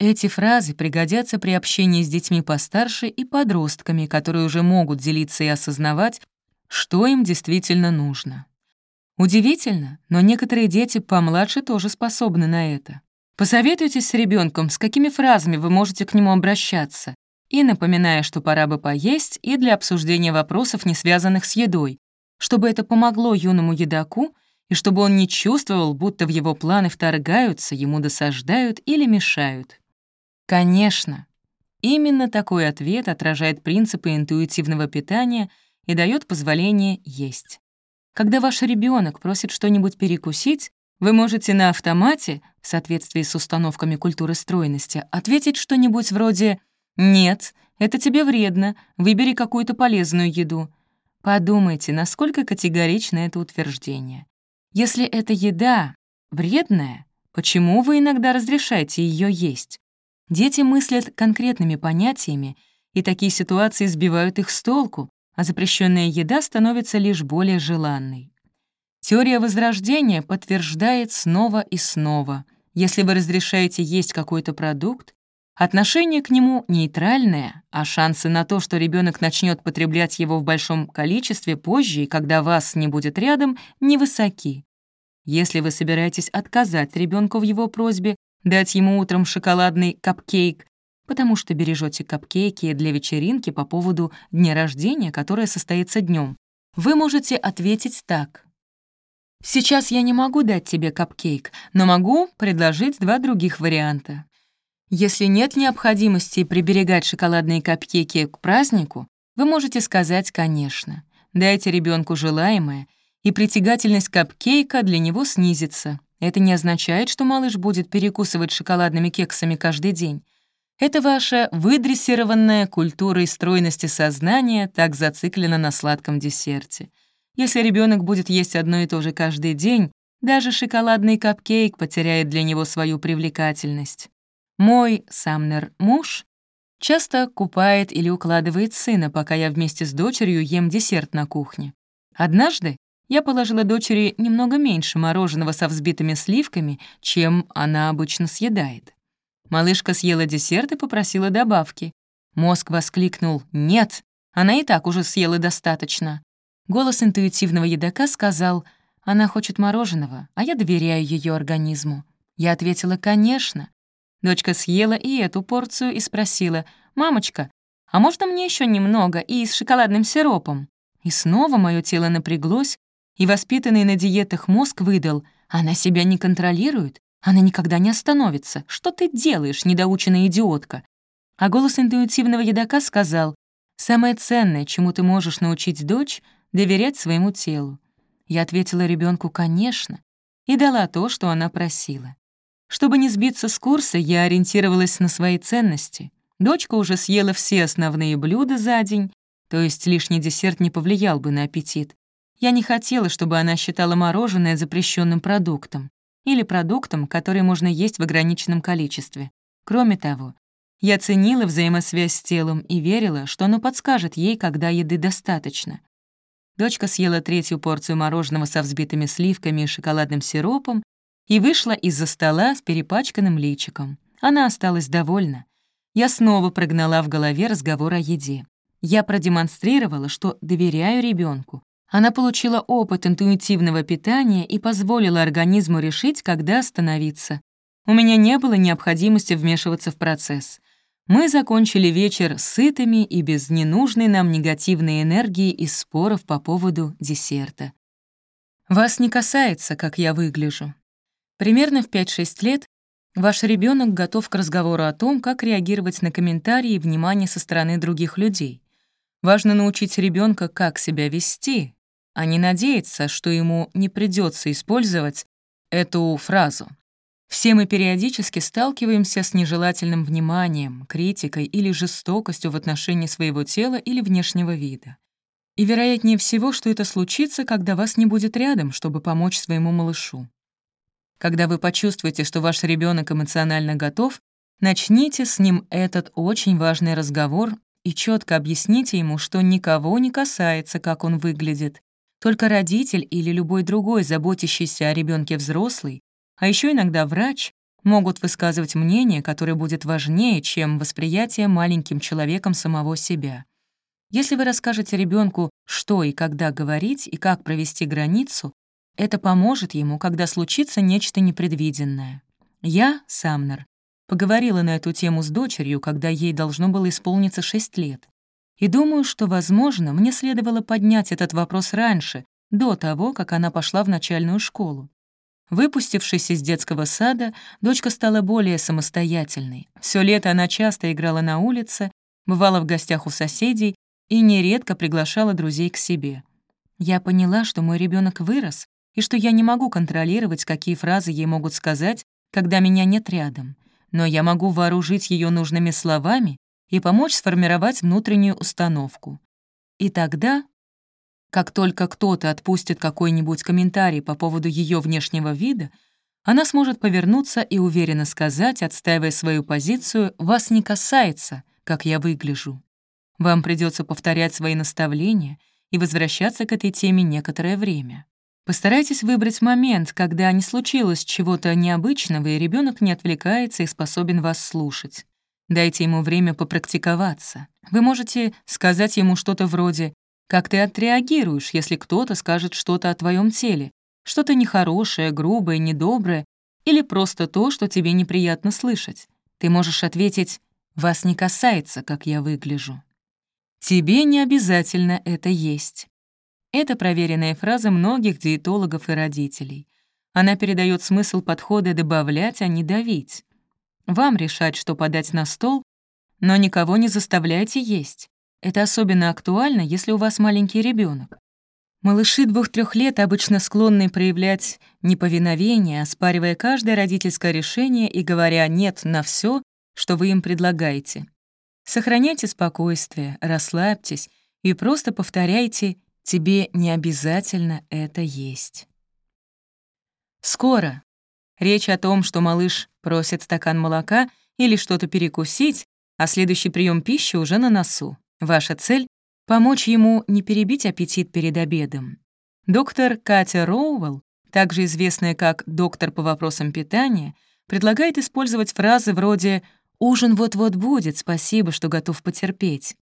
Эти фразы пригодятся при общении с детьми постарше и подростками, которые уже могут делиться и осознавать, что им действительно нужно. Удивительно, но некоторые дети помладше тоже способны на это. Посоветуйтесь с ребенком, с какими фразами вы можете к нему обращаться, и напоминая, что пора бы поесть, и для обсуждения вопросов, не связанных с едой, чтобы это помогло юному едоку, и чтобы он не чувствовал, будто в его планы вторгаются, ему досаждают или мешают. Конечно, именно такой ответ отражает принципы интуитивного питания и дает позволение есть. Когда ваш ребенок просит что-нибудь перекусить, вы можете на автомате, в соответствии с установками культуры стройности, ответить что-нибудь вроде «Нет, это тебе вредно, выбери какую-то полезную еду». Подумайте, насколько категорично это утверждение. Если эта еда вредная, почему вы иногда разрешаете ее есть? Дети мыслят конкретными понятиями, и такие ситуации сбивают их с толку, а запрещенная еда становится лишь более желанной. Теория Возрождения подтверждает снова и снова. Если вы разрешаете есть какой-то продукт, отношение к нему нейтральное, а шансы на то, что ребенок начнет потреблять его в большом количестве позже и когда вас не будет рядом, невысоки. Если вы собираетесь отказать ребенку в его просьбе дать ему утром шоколадный капкейк, потому что бережете капкейки для вечеринки по поводу дня рождения, которое состоится днем, вы можете ответить так. Сейчас я не могу дать тебе капкейк, но могу предложить два других варианта. Если нет необходимости приберегать шоколадные капкейки к празднику, вы можете сказать «конечно». Дайте ребенку желаемое, и притягательность капкейка для него снизится. Это не означает, что малыш будет перекусывать шоколадными кексами каждый день. Это ваша выдрессированная культура и стройности сознания так зациклена на сладком десерте — если ребенок будет есть одно и то же каждый день, даже шоколадный капкейк потеряет для него свою привлекательность. Мой Самнер муж часто купает или укладывает сына, пока я вместе с дочерью ем десерт на кухне. Однажды я положила дочери немного меньше мороженого со взбитыми сливками, чем она обычно съедает. Малышка съела десерт и попросила добавки. Мозг воскликнул «Нет, она и так уже съела достаточно». Голос интуитивного едока сказал, «Она хочет мороженого, а я доверяю ее организму». Я ответила, «Конечно». Дочка съела и эту порцию и спросила, «Мамочка, а можно мне еще немного и с шоколадным сиропом?» И снова мое тело напряглось, и воспитанный на диетах мозг выдал, «Она себя не контролирует, она никогда не остановится. Что ты делаешь, недоученная идиотка?» А голос интуитивного едока сказал, «Самое ценное, чему ты можешь научить дочь, — доверять своему телу». Я ответила ребенку «конечно» и дала то, что она просила. Чтобы не сбиться с курса, я ориентировалась на свои ценности. Дочка уже съела все основные блюда за день, то есть лишний десерт не повлиял бы на аппетит. Я не хотела, чтобы она считала мороженое запрещенным продуктом или продуктом, который можно есть в ограниченном количестве. Кроме того, я ценила взаимосвязь с телом и верила, что оно подскажет ей, когда еды достаточно. Дочка съела третью порцию мороженого со взбитыми сливками и шоколадным сиропом и вышла из-за стола с перепачканным личиком. Она осталась довольна. Я снова прогнала в голове разговор о еде. Я продемонстрировала, что доверяю ребенку. Она получила опыт интуитивного питания и позволила организму решить, когда остановиться. У меня не было необходимости вмешиваться в процесс. Мы закончили вечер сытыми и без ненужной нам негативной энергии и споров по поводу десерта. Вас не касается, как я выгляжу. Примерно в 5-6 лет ваш ребенок готов к разговору о том, как реагировать на комментарии и внимание со стороны других людей. Важно научить ребенка, как себя вести, а не надеяться, что ему не придется использовать эту фразу. Все мы периодически сталкиваемся с нежелательным вниманием, критикой или жестокостью в отношении своего тела или внешнего вида. И вероятнее всего, что это случится, когда вас не будет рядом, чтобы помочь своему малышу. Когда вы почувствуете, что ваш ребенок эмоционально готов, начните с ним этот очень важный разговор и четко объясните ему, что никого не касается, как он выглядит. Только родитель или любой другой, заботящийся о ребенке взрослый, а еще иногда врач, могут высказывать мнение, которое будет важнее, чем восприятие маленьким человеком самого себя. Если вы расскажете ребенку, что и когда говорить и как провести границу, это поможет ему, когда случится нечто непредвиденное. Я, Самнер, поговорила на эту тему с дочерью, когда ей должно было исполниться 6 лет. И думаю, что, возможно, мне следовало поднять этот вопрос раньше, до того, как она пошла в начальную школу. Выпустившись из детского сада, дочка стала более самостоятельной. Все лето она часто играла на улице, бывала в гостях у соседей и нередко приглашала друзей к себе. Я поняла, что мой ребенок вырос, и что я не могу контролировать, какие фразы ей могут сказать, когда меня нет рядом. Но я могу вооружить ее нужными словами и помочь сформировать внутреннюю установку. И тогда, как только кто-то отпустит какой-нибудь комментарий по поводу ее внешнего вида, она сможет повернуться и уверенно сказать, отстаивая свою позицию, «Вас не касается, как я выгляжу». Вам придется повторять свои наставления и возвращаться к этой теме некоторое время. Постарайтесь выбрать момент, когда не случилось чего-то необычного, и ребенок не отвлекается и способен вас слушать. Дайте ему время попрактиковаться. Вы можете сказать ему что-то вроде «Как ты отреагируешь, если кто-то скажет что-то о твоем теле? Что-то нехорошее, грубое, недоброе или просто то, что тебе неприятно слышать?» Ты можешь ответить «Вас не касается, как я выгляжу». Тебе не обязательно это есть. Это проверенная фраза многих диетологов и родителей. Она передает смысл подхода добавлять, а не давить. Вам решать, что подать на стол, но никого не заставляйте есть. Это особенно актуально, если у вас маленький ребенок. Малыши двух-трех лет обычно склонны проявлять неповиновение, оспаривая каждое родительское решение и говоря «нет» на все, что вы им предлагаете. Сохраняйте спокойствие, расслабьтесь и просто повторяйте Тебе не обязательно это есть. Скоро. Речь о том, что малыш просит стакан молока или что-то перекусить, а следующий прием пищи уже на носу. Ваша цель — помочь ему не перебить аппетит перед обедом. Доктор Катя Роуэлл, также известная как доктор по вопросам питания, предлагает использовать фразы вроде «Ужин вот-вот будет, спасибо, что готов потерпеть».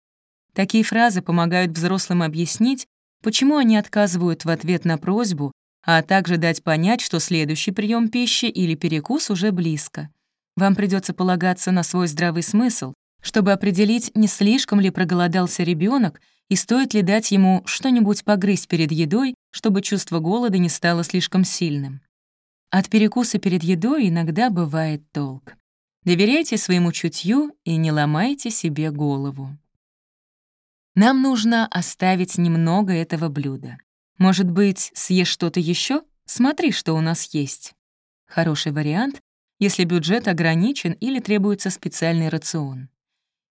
Такие фразы помогают взрослым объяснить, почему они отказывают в ответ на просьбу, а также дать понять, что следующий прием пищи или перекус уже близко. Вам придется полагаться на свой здравый смысл, чтобы определить, не слишком ли проголодался ребенок и стоит ли дать ему что-нибудь погрызть перед едой, чтобы чувство голода не стало слишком сильным. От перекуса перед едой иногда бывает толк. Доверяйте своему чутью и не ломайте себе голову. Нам нужно оставить немного этого блюда. Может быть, съешь что-то еще? Смотри, что у нас есть. Хороший вариант, если бюджет ограничен или требуется специальный рацион.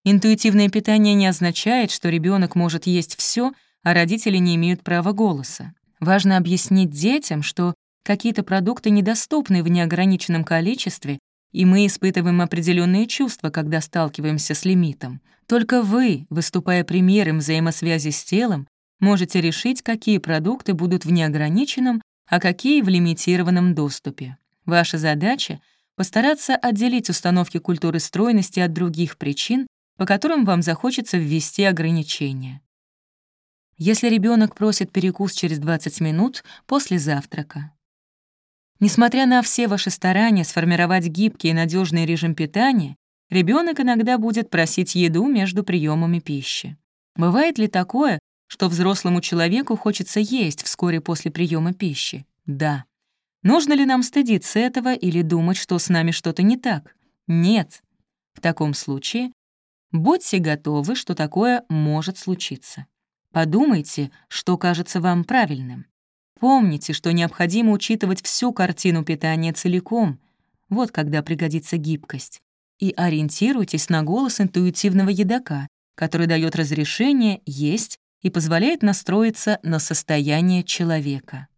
Интуитивное питание не означает, что ребенок может есть все, а родители не имеют права голоса. Важно объяснить детям, что какие-то продукты недоступны в неограниченном количестве, и мы испытываем определенные чувства, когда сталкиваемся с лимитом. Только вы, выступая примером взаимосвязи с телом, можете решить, какие продукты будут в неограниченном, а какие в лимитированном доступе. Ваша задача — постараться отделить установки культуры стройности от других причин, по которым вам захочется ввести ограничения. Если ребенок просит перекус через 20 минут после завтрака. Несмотря на все ваши старания сформировать гибкий и надежный режим питания, ребенок иногда будет просить еду между приемами пищи. Бывает ли такое, что взрослому человеку хочется есть вскоре после приема пищи? Да. Нужно ли нам стыдиться этого или думать, что с нами что-то не так? Нет. В таком случае Будьте готовы, что такое может случиться. Подумайте, что кажется вам правильным. Помните, что необходимо учитывать всю картину питания целиком. Вот когда пригодится гибкость. И ориентируйтесь на голос интуитивного едока, который дает разрешение есть и позволяет настроиться на состояние человека.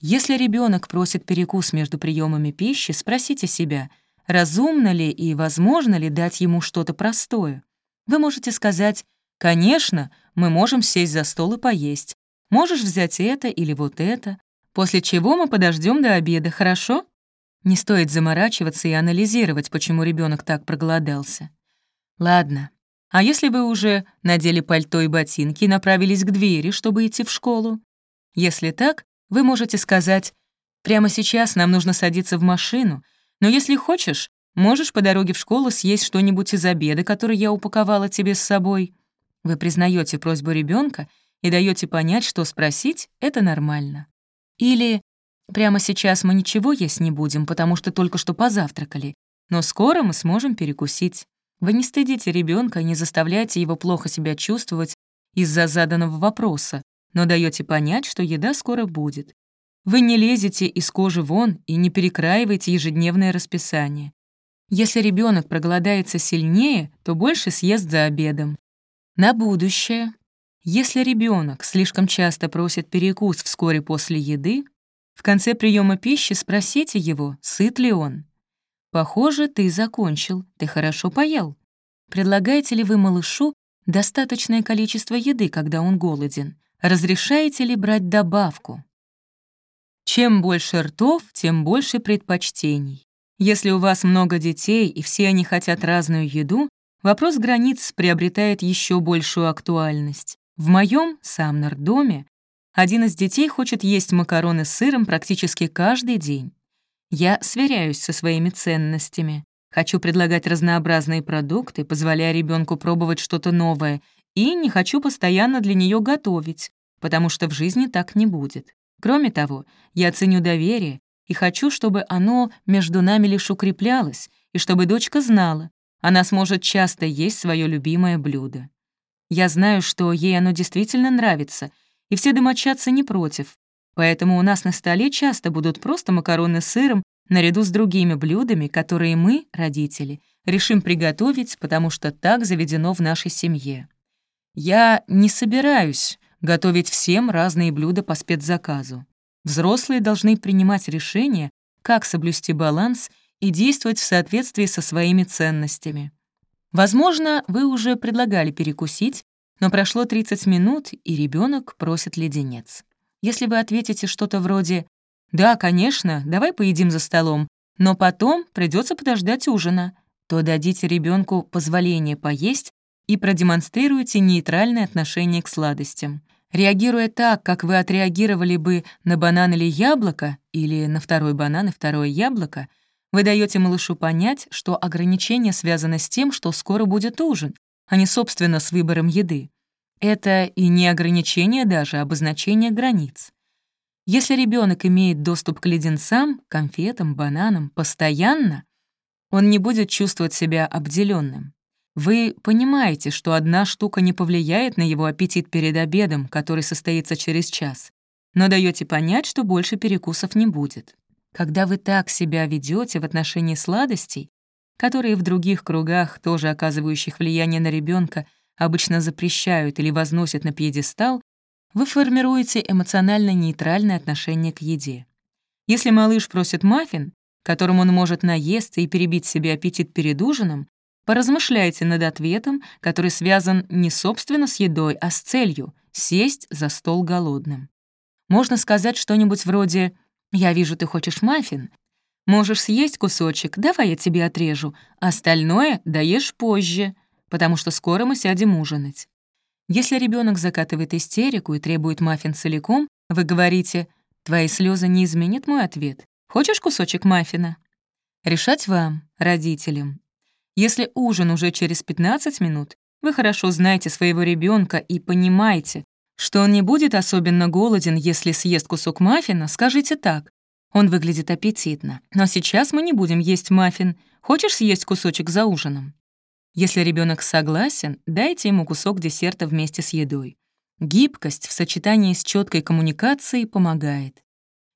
Если ребенок просит перекус между приемами пищи, спросите себя — разумно ли и возможно ли дать ему что-то простое. Вы можете сказать «Конечно, мы можем сесть за стол и поесть. Можешь взять это или вот это, после чего мы подождем до обеда, хорошо?» Не стоит заморачиваться и анализировать, почему ребенок так проголодался. Ладно, а если вы уже надели пальто и ботинки и направились к двери, чтобы идти в школу? Если так, вы можете сказать «Прямо сейчас нам нужно садиться в машину, но если хочешь, можешь по дороге в школу съесть что-нибудь из обеда, который я упаковала тебе с собой. Вы признаете просьбу ребенка и даете понять, что спросить — это нормально. Или «Прямо сейчас мы ничего есть не будем, потому что только что позавтракали, но скоро мы сможем перекусить». Вы не стыдите ребенка и не заставляете его плохо себя чувствовать из-за заданного вопроса, но даете понять, что еда скоро будет. Вы не лезете из кожи вон и не перекраиваете ежедневное расписание. Если ребенок проголодается сильнее, то больше съест за обедом. На будущее. Если ребенок слишком часто просит перекус вскоре после еды, в конце приема пищи спросите его, сыт ли он. «Похоже, ты закончил, ты хорошо поел. Предлагаете ли вы малышу достаточное количество еды, когда он голоден? Разрешаете ли брать добавку? Чем больше ртов, тем больше предпочтений. Если у вас много детей и все они хотят разную еду, вопрос границ приобретает еще большую актуальность. В моем Самнер-доме один из детей хочет есть макароны с сыром практически каждый день. Я сверяюсь со своими ценностями. Хочу предлагать разнообразные продукты, позволяя ребенку пробовать что-то новое, и не хочу постоянно для нее готовить, потому что в жизни так не будет. Кроме того, я ценю доверие и хочу, чтобы оно между нами лишь укреплялось, и чтобы дочка знала, она сможет часто есть свое любимое блюдо. Я знаю, что ей оно действительно нравится, и все домочадцы не против, поэтому у нас на столе часто будут просто макароны с сыром наряду с другими блюдами, которые мы, родители, решим приготовить, потому что так заведено в нашей семье. Я не собираюсь готовить всем разные блюда по спецзаказу. Взрослые должны принимать решение, как соблюсти баланс и действовать в соответствии со своими ценностями. Возможно, вы уже предлагали перекусить, но прошло 30 минут, и ребенок просит леденец. Если вы ответите что-то вроде «Да, конечно, давай поедим за столом, но потом придется подождать ужина», то дадите ребенку позволение поесть и продемонстрируйте нейтральное отношение к сладостям. Реагируя так, как вы отреагировали бы на банан или яблоко, или на второй банан и второе яблоко, Вы даете малышу понять, что ограничение связано с тем, что скоро будет ужин, а не, собственно, с выбором еды. Это и не ограничение даже, а обозначение границ. Если ребенок имеет доступ к леденцам, конфетам, бананам постоянно, он не будет чувствовать себя обделенным. Вы понимаете, что одна штука не повлияет на его аппетит перед обедом, который состоится через час, но даете понять, что больше перекусов не будет. Когда вы так себя ведете в отношении сладостей, которые в других кругах, тоже оказывающих влияние на ребенка, обычно запрещают или возносят на пьедестал, вы формируете эмоционально нейтральное отношение к еде. Если малыш просит маффин, которым он может наесться и перебить себе аппетит перед ужином, поразмышляйте над ответом, который связан не собственно с едой, а с целью — сесть за стол голодным. Можно сказать что-нибудь вроде «Я вижу, ты хочешь маффин. Можешь съесть кусочек, давай я тебе отрежу. Остальное даешь позже, потому что скоро мы сядем ужинать». Если ребенок закатывает истерику и требует маффин целиком, вы говорите «Твои слезы не изменят мой ответ. Хочешь кусочек маффина?» Решать вам, родителям. Если ужин уже через 15 минут, вы хорошо знаете своего ребенка и понимаете, что он не будет особенно голоден, если съест кусок маффина, скажите так. Он выглядит аппетитно. Но сейчас мы не будем есть маффин. Хочешь съесть кусочек за ужином? Если ребенок согласен, дайте ему кусок десерта вместе с едой. Гибкость в сочетании с четкой коммуникацией помогает.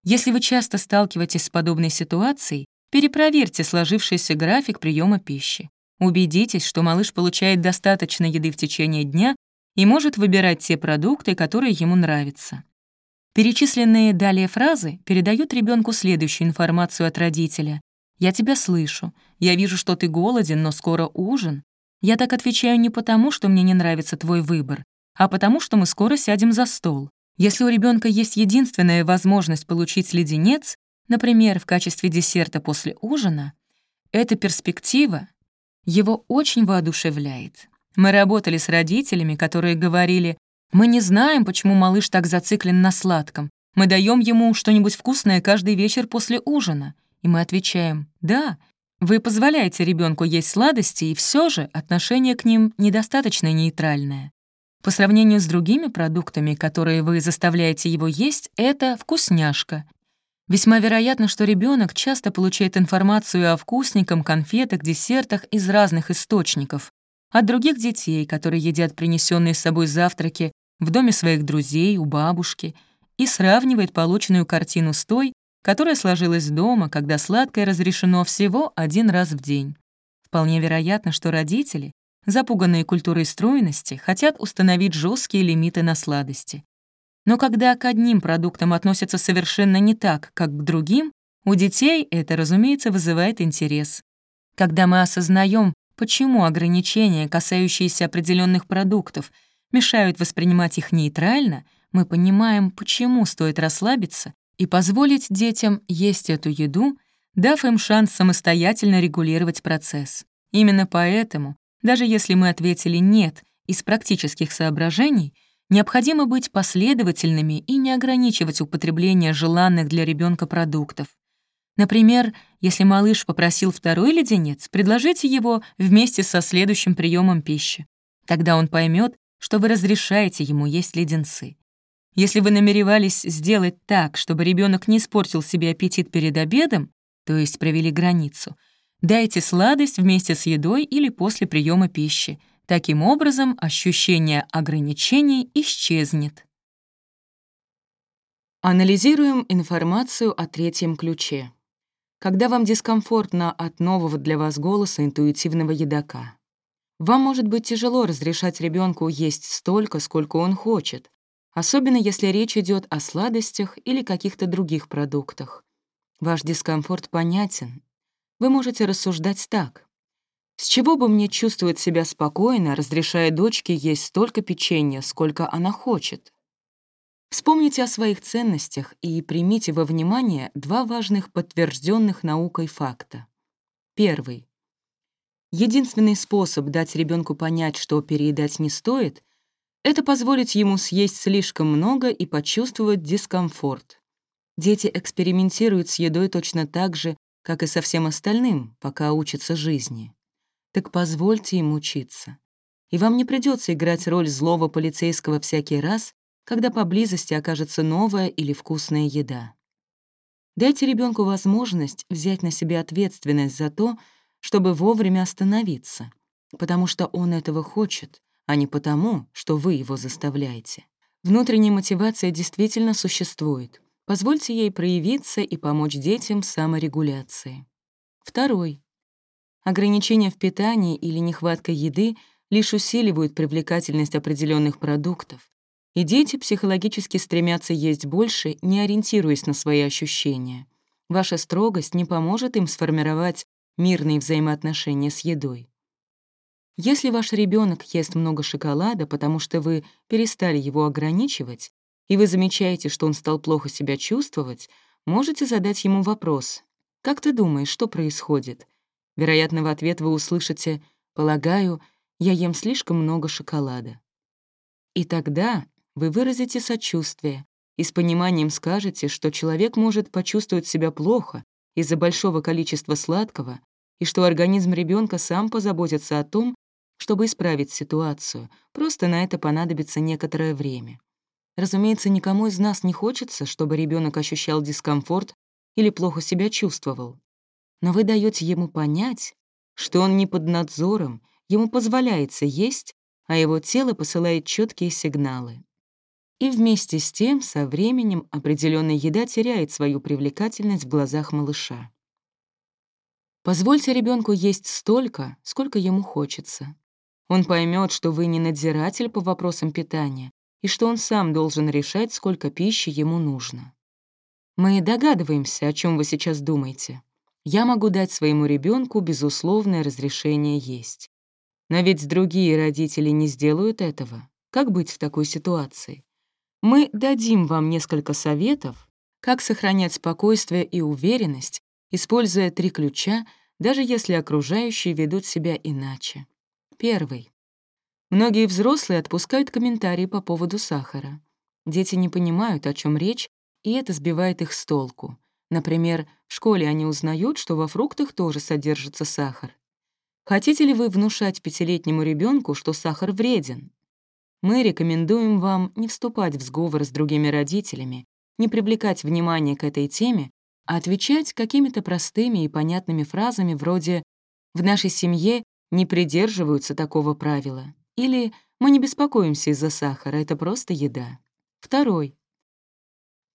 Если вы часто сталкиваетесь с подобной ситуацией, перепроверьте сложившийся график приема пищи. Убедитесь, что малыш получает достаточно еды в течение дня и может выбирать те продукты, которые ему нравятся. Перечисленные далее фразы передают ребенку следующую информацию от родителя. «Я тебя слышу. Я вижу, что ты голоден, но скоро ужин. Я так отвечаю не потому, что мне не нравится твой выбор, а потому, что мы скоро сядем за стол. Если у ребенка есть единственная возможность получить леденец, например, в качестве десерта после ужина, эта перспектива его очень воодушевляет. Мы работали с родителями, которые говорили, «Мы не знаем, почему малыш так зациклен на сладком. Мы даем ему что-нибудь вкусное каждый вечер после ужина». И мы отвечаем, «Да, вы позволяете ребенку есть сладости, и все же отношение к ним недостаточно нейтральное. По сравнению с другими продуктами, которые вы заставляете его есть, это вкусняшка. Весьма вероятно, что ребенок часто получает информацию о вкусниках, конфетах, десертах из разных источников, от других детей, которые едят принесенные с собой завтраки в доме своих друзей, у бабушки, и сравнивает полученную картину с той, которая сложилась дома, когда сладкое разрешено всего один раз в день. Вполне вероятно, что родители, запуганные культурой стройности, хотят установить жесткие лимиты на сладости. Но когда к одним продуктам относятся совершенно не так, как к другим, у детей это, разумеется, вызывает интерес. Когда мы осознаем, почему ограничения, касающиеся определенных продуктов, мешают воспринимать их нейтрально, мы понимаем, почему стоит расслабиться и позволить детям есть эту еду, дав им шанс самостоятельно регулировать процесс. Именно поэтому, даже если мы ответили «нет» из практических соображений, необходимо быть последовательными и не ограничивать употребление желанных для ребенка продуктов. Например, если малыш попросил второй леденец, предложите его вместе со следующим приемом пищи. Тогда он поймет, что вы разрешаете ему есть леденцы. Если вы намеревались сделать так, чтобы ребенок не испортил себе аппетит перед обедом, то есть провели границу, дайте сладость вместе с едой или после приема пищи. Таким образом, ощущение ограничений исчезнет. Анализируем информацию о третьем ключе когда вам дискомфортно от нового для вас голоса интуитивного едока. Вам может быть тяжело разрешать ребенку есть столько, сколько он хочет, особенно если речь идет о сладостях или каких-то других продуктах. Ваш дискомфорт понятен. Вы можете рассуждать так. С чего бы мне чувствовать себя спокойно, разрешая дочке есть столько печенья, сколько она хочет? Вспомните о своих ценностях и примите во внимание два важных подтвержденных наукой факта. Первый. Единственный способ дать ребенку понять, что переедать не стоит, это позволить ему съесть слишком много и почувствовать дискомфорт. Дети экспериментируют с едой точно так же, как и со всем остальным, пока учится жизни. Так позвольте им учиться. И вам не придется играть роль злого полицейского всякий раз, когда поблизости окажется новая или вкусная еда. Дайте ребенку возможность взять на себя ответственность за то, чтобы вовремя остановиться, потому что он этого хочет, а не потому, что вы его заставляете. Внутренняя мотивация действительно существует. Позвольте ей проявиться и помочь детям саморегуляции. Второй. Ограничения в питании или нехватка еды лишь усиливают привлекательность определенных продуктов, и дети психологически стремятся есть больше, не ориентируясь на свои ощущения. Ваша строгость не поможет им сформировать мирные взаимоотношения с едой. Если ваш ребенок ест много шоколада, потому что вы перестали его ограничивать, и вы замечаете, что он стал плохо себя чувствовать, можете задать ему вопрос «Как ты думаешь, что происходит?» Вероятно, в ответ вы услышите «Полагаю, я ем слишком много шоколада». И тогда вы выразите сочувствие и с пониманием скажете, что человек может почувствовать себя плохо из-за большого количества сладкого и что организм ребенка сам позаботится о том, чтобы исправить ситуацию, просто на это понадобится некоторое время. Разумеется, никому из нас не хочется, чтобы ребенок ощущал дискомфорт или плохо себя чувствовал. Но вы даете ему понять, что он не под надзором, ему позволяется есть, а его тело посылает четкие сигналы. И вместе с тем, со временем, определенная еда теряет свою привлекательность в глазах малыша. Позвольте ребенку есть столько, сколько ему хочется. Он поймет, что вы не надзиратель по вопросам питания и что он сам должен решать, сколько пищи ему нужно. Мы догадываемся, о чем вы сейчас думаете. Я могу дать своему ребенку безусловное разрешение есть. Но ведь другие родители не сделают этого. Как быть в такой ситуации? Мы дадим вам несколько советов, как сохранять спокойствие и уверенность, используя три ключа, даже если окружающие ведут себя иначе. Первый. Многие взрослые отпускают комментарии по поводу сахара. Дети не понимают, о чем речь, и это сбивает их с толку. Например, в школе они узнают, что во фруктах тоже содержится сахар. Хотите ли вы внушать пятилетнему ребенку, что сахар вреден? Мы рекомендуем вам не вступать в сговор с другими родителями, не привлекать внимание к этой теме, а отвечать какими-то простыми и понятными фразами вроде «В нашей семье не придерживаются такого правила. Или мы не беспокоимся из-за сахара, это просто еда. Второй.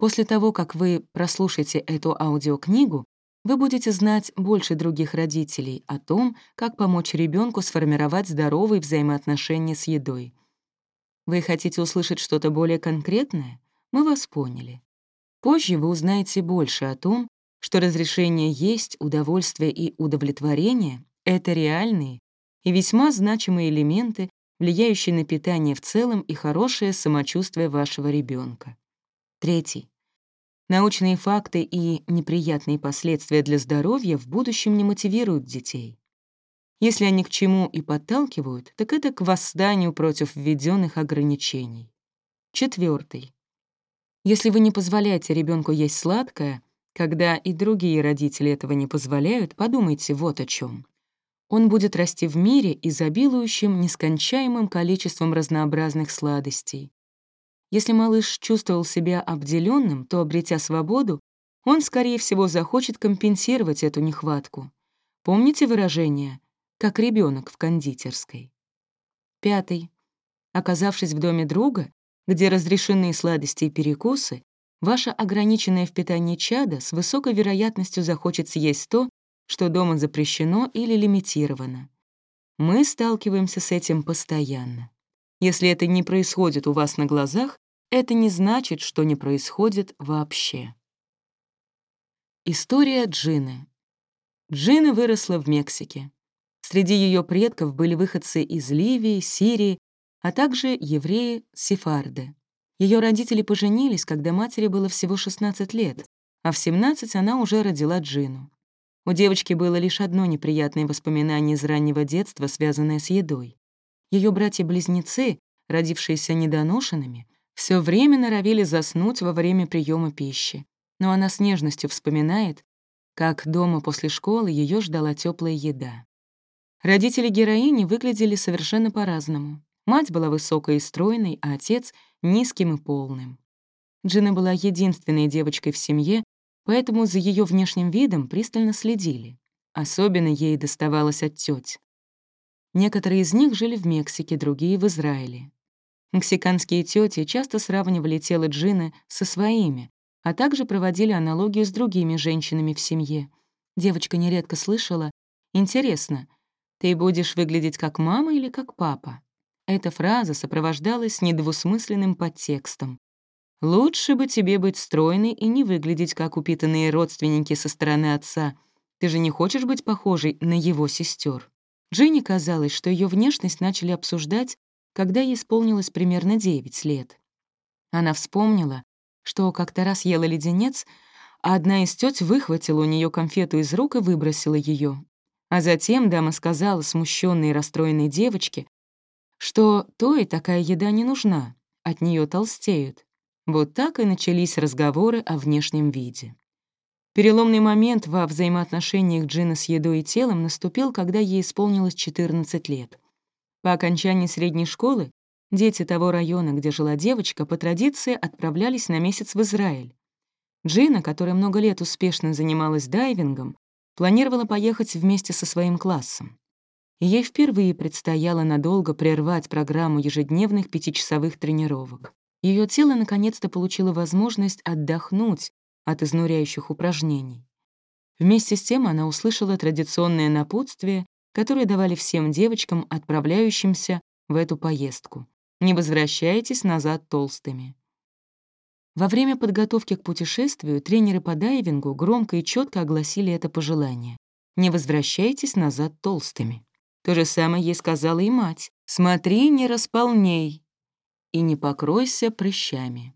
После того, как вы прослушаете эту аудиокнигу, вы будете знать больше других родителей о том, как помочь ребенку сформировать здоровые взаимоотношения с едой. Вы хотите услышать что-то более конкретное? Мы вас поняли. Позже вы узнаете больше о том, что разрешение есть, удовольствие и удовлетворение это реальные и весьма значимые элементы, влияющие на питание в целом и хорошее самочувствие вашего ребенка. Третий. Научные факты и неприятные последствия для здоровья в будущем не мотивируют детей. Если они к чему и подталкивают, так это к восстанию против введенных ограничений. Четвертый. Если вы не позволяете ребенку есть сладкое, когда и другие родители этого не позволяют, подумайте вот о чем он будет расти в мире, изобилующем нескончаемым количеством разнообразных сладостей. Если малыш чувствовал себя обделенным, то, обретя свободу, он, скорее всего, захочет компенсировать эту нехватку. Помните выражение «как ребенок в кондитерской»? Пятый. Оказавшись в доме друга, где разрешены сладости и перекусы, ваше ограниченное в питании чадо с высокой вероятностью захочет съесть то, что дома запрещено или лимитировано. Мы сталкиваемся с этим постоянно. Если это не происходит у вас на глазах, это не значит, что не происходит вообще. История Джины. Джина выросла в Мексике. Среди ее предков были выходцы из Ливии, Сирии, а также евреи-сефарды. Ее родители поженились, когда матери было всего 16 лет, а в 17 она уже родила Джину. У девочки было лишь одно неприятное воспоминание из раннего детства, связанное с едой. Ее братья-близнецы, родившиеся недоношенными, все время норовили заснуть во время приема пищи. Но она с нежностью вспоминает, как дома после школы ее ждала теплая еда. Родители героини выглядели совершенно по-разному. Мать была высокой и стройной, а отец — низким и полным. Джина была единственной девочкой в семье, поэтому за ее внешним видом пристально следили. Особенно ей доставалось от тёть. Некоторые из них жили в Мексике, другие — в Израиле. Мексиканские тети часто сравнивали тело Джины со своими, а также проводили аналогию с другими женщинами в семье. Девочка нередко слышала «Интересно, ты будешь выглядеть как мама или как папа?» Эта фраза сопровождалась недвусмысленным подтекстом. «Лучше бы тебе быть стройной и не выглядеть как упитанные родственники со стороны отца. Ты же не хочешь быть похожей на его сестер. Джинни казалось, что ее внешность начали обсуждать, когда ей исполнилось примерно 9 лет. Она вспомнила, что как-то раз ела леденец, а одна из тёть выхватила у нее конфету из рук и выбросила ее. А затем дама сказала смущенной и расстроенной девочке, что той такая еда не нужна, от нее толстеют. Вот так и начались разговоры о внешнем виде. Переломный момент во взаимоотношениях Джина с едой и телом наступил, когда ей исполнилось 14 лет. По окончании средней школы дети того района, где жила девочка, по традиции отправлялись на месяц в Израиль. Джина, которая много лет успешно занималась дайвингом, планировала поехать вместе со своим классом. И ей впервые предстояло надолго прервать программу ежедневных пятичасовых тренировок. Ее тело наконец-то получило возможность отдохнуть от изнуряющих упражнений. Вместе с тем она услышала традиционное напутствие, которое давали всем девочкам, отправляющимся в эту поездку. «Не возвращайтесь назад толстыми». Во время подготовки к путешествию тренеры по дайвингу громко и четко огласили это пожелание. «Не возвращайтесь назад толстыми». То же самое ей сказала и мать. «Смотри, не располней и не покройся прыщами».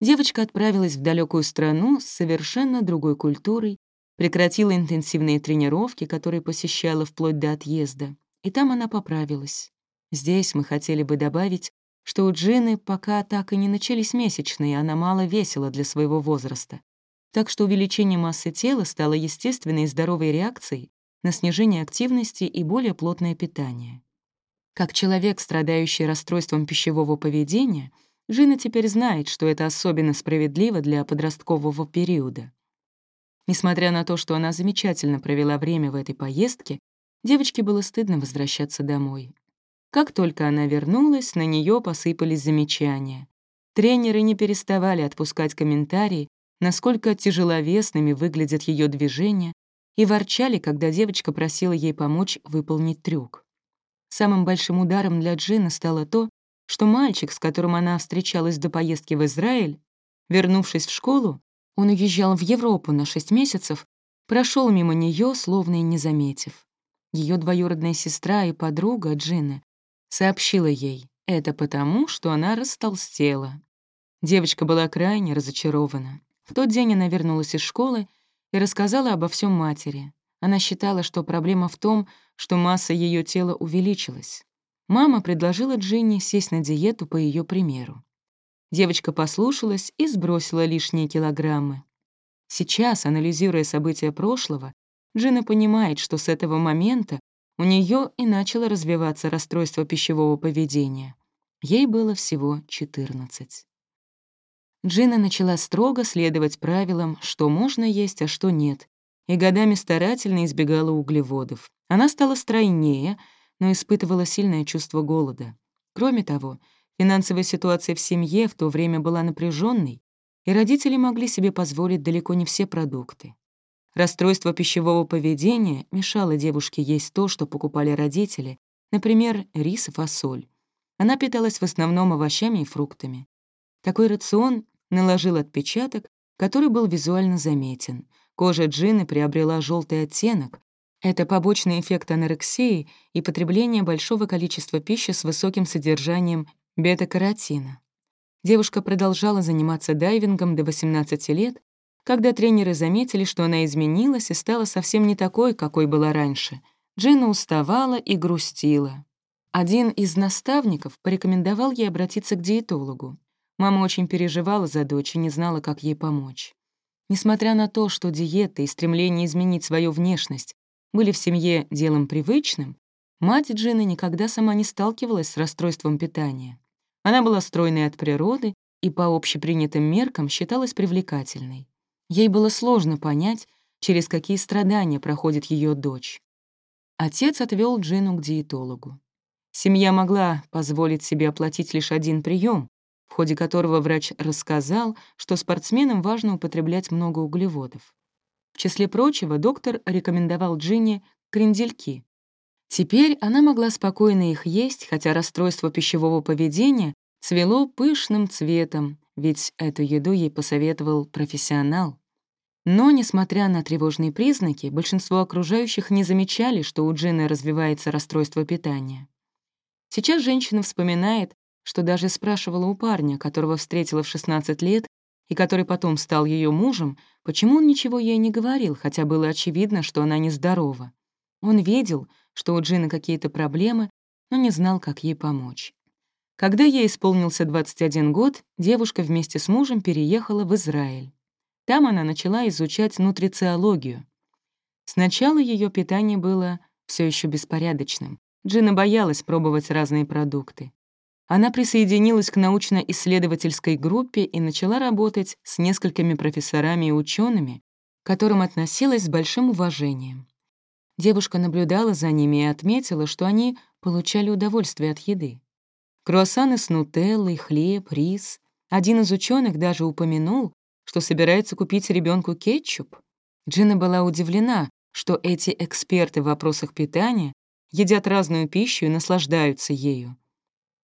Девочка отправилась в далекую страну с совершенно другой культурой, прекратила интенсивные тренировки, которые посещала вплоть до отъезда, и там она поправилась. Здесь мы хотели бы добавить, что у Джины пока так и не начались месячные, она мало весила для своего возраста. Так что увеличение массы тела стало естественной и здоровой реакцией на снижение активности и более плотное питание. Как человек, страдающий расстройством пищевого поведения, Джина теперь знает, что это особенно справедливо для подросткового периода. Несмотря на то, что она замечательно провела время в этой поездке, девочке было стыдно возвращаться домой. Как только она вернулась, на нее посыпались замечания. Тренеры не переставали отпускать комментарии, насколько тяжеловесными выглядят ее движения, и ворчали, когда девочка просила ей помочь выполнить трюк. Самым большим ударом для Джина стало то, что мальчик, с которым она встречалась до поездки в Израиль, вернувшись в школу, он уезжал в Европу на шесть месяцев, прошел мимо нее, словно и не заметив. Ее двоюродная сестра и подруга Джины сообщила ей, это потому, что она растолстела. Девочка была крайне разочарована. В тот день она вернулась из школы и рассказала обо всем матери. Она считала, что проблема в том, что масса ее тела увеличилась. Мама предложила Джинни сесть на диету по ее примеру. Девочка послушалась и сбросила лишние килограммы. Сейчас, анализируя события прошлого, Джина понимает, что с этого момента у нее и начало развиваться расстройство пищевого поведения. Ей было всего 14. Джина начала строго следовать правилам, что можно есть, а что нет, и годами старательно избегала углеводов. Она стала стройнее, но испытывала сильное чувство голода. Кроме того, финансовая ситуация в семье в то время была напряженной, и родители могли себе позволить далеко не все продукты. Расстройство пищевого поведения мешало девушке есть то, что покупали родители, например, рис и фасоль. Она питалась в основном овощами и фруктами. Такой рацион наложил отпечаток, который был визуально заметен. Кожа Джины приобрела желтый оттенок. Это побочный эффект анорексии и потребления большого количества пищи с высоким содержанием бета-каротина. Девушка продолжала заниматься дайвингом до 18 лет, когда тренеры заметили, что она изменилась и стала совсем не такой, какой была раньше, Джина уставала и грустила. Один из наставников порекомендовал ей обратиться к диетологу. Мама очень переживала за дочь и не знала, как ей помочь. Несмотря на то, что диета и стремление изменить свою внешность были в семье делом привычным, мать Джины никогда сама не сталкивалась с расстройством питания. Она была стройной от природы и по общепринятым меркам считалась привлекательной. Ей было сложно понять, через какие страдания проходит ее дочь. Отец отвел Джину к диетологу. Семья могла позволить себе оплатить лишь один прием, в ходе которого врач рассказал, что спортсменам важно употреблять много углеводов. В числе прочего, доктор рекомендовал Джинни крендельки. Теперь она могла спокойно их есть, хотя расстройство пищевого поведения цвело пышным цветом, ведь эту еду ей посоветовал профессионал. Но, несмотря на тревожные признаки, большинство окружающих не замечали, что у Джины развивается расстройство питания. Сейчас женщина вспоминает, что даже спрашивала у парня, которого встретила в 16 лет и который потом стал ее мужем, почему он ничего ей не говорил, хотя было очевидно, что она нездорова. Он видел, что у Джины какие-то проблемы, но не знал, как ей помочь. Когда ей исполнился 21 год, девушка вместе с мужем переехала в Израиль. Там она начала изучать нутрициологию. Сначала ее питание было все еще беспорядочным. Джина боялась пробовать разные продукты. Она присоединилась к научно-исследовательской группе и начала работать с несколькими профессорами и учеными, к которым относилась с большим уважением. Девушка наблюдала за ними и отметила, что они получали удовольствие от еды. Круассаны с нутеллой, хлеб, рис. Один из ученых даже упомянул, что собирается купить ребенку кетчуп. Джина была удивлена, что эти эксперты в вопросах питания едят разную пищу и наслаждаются ею.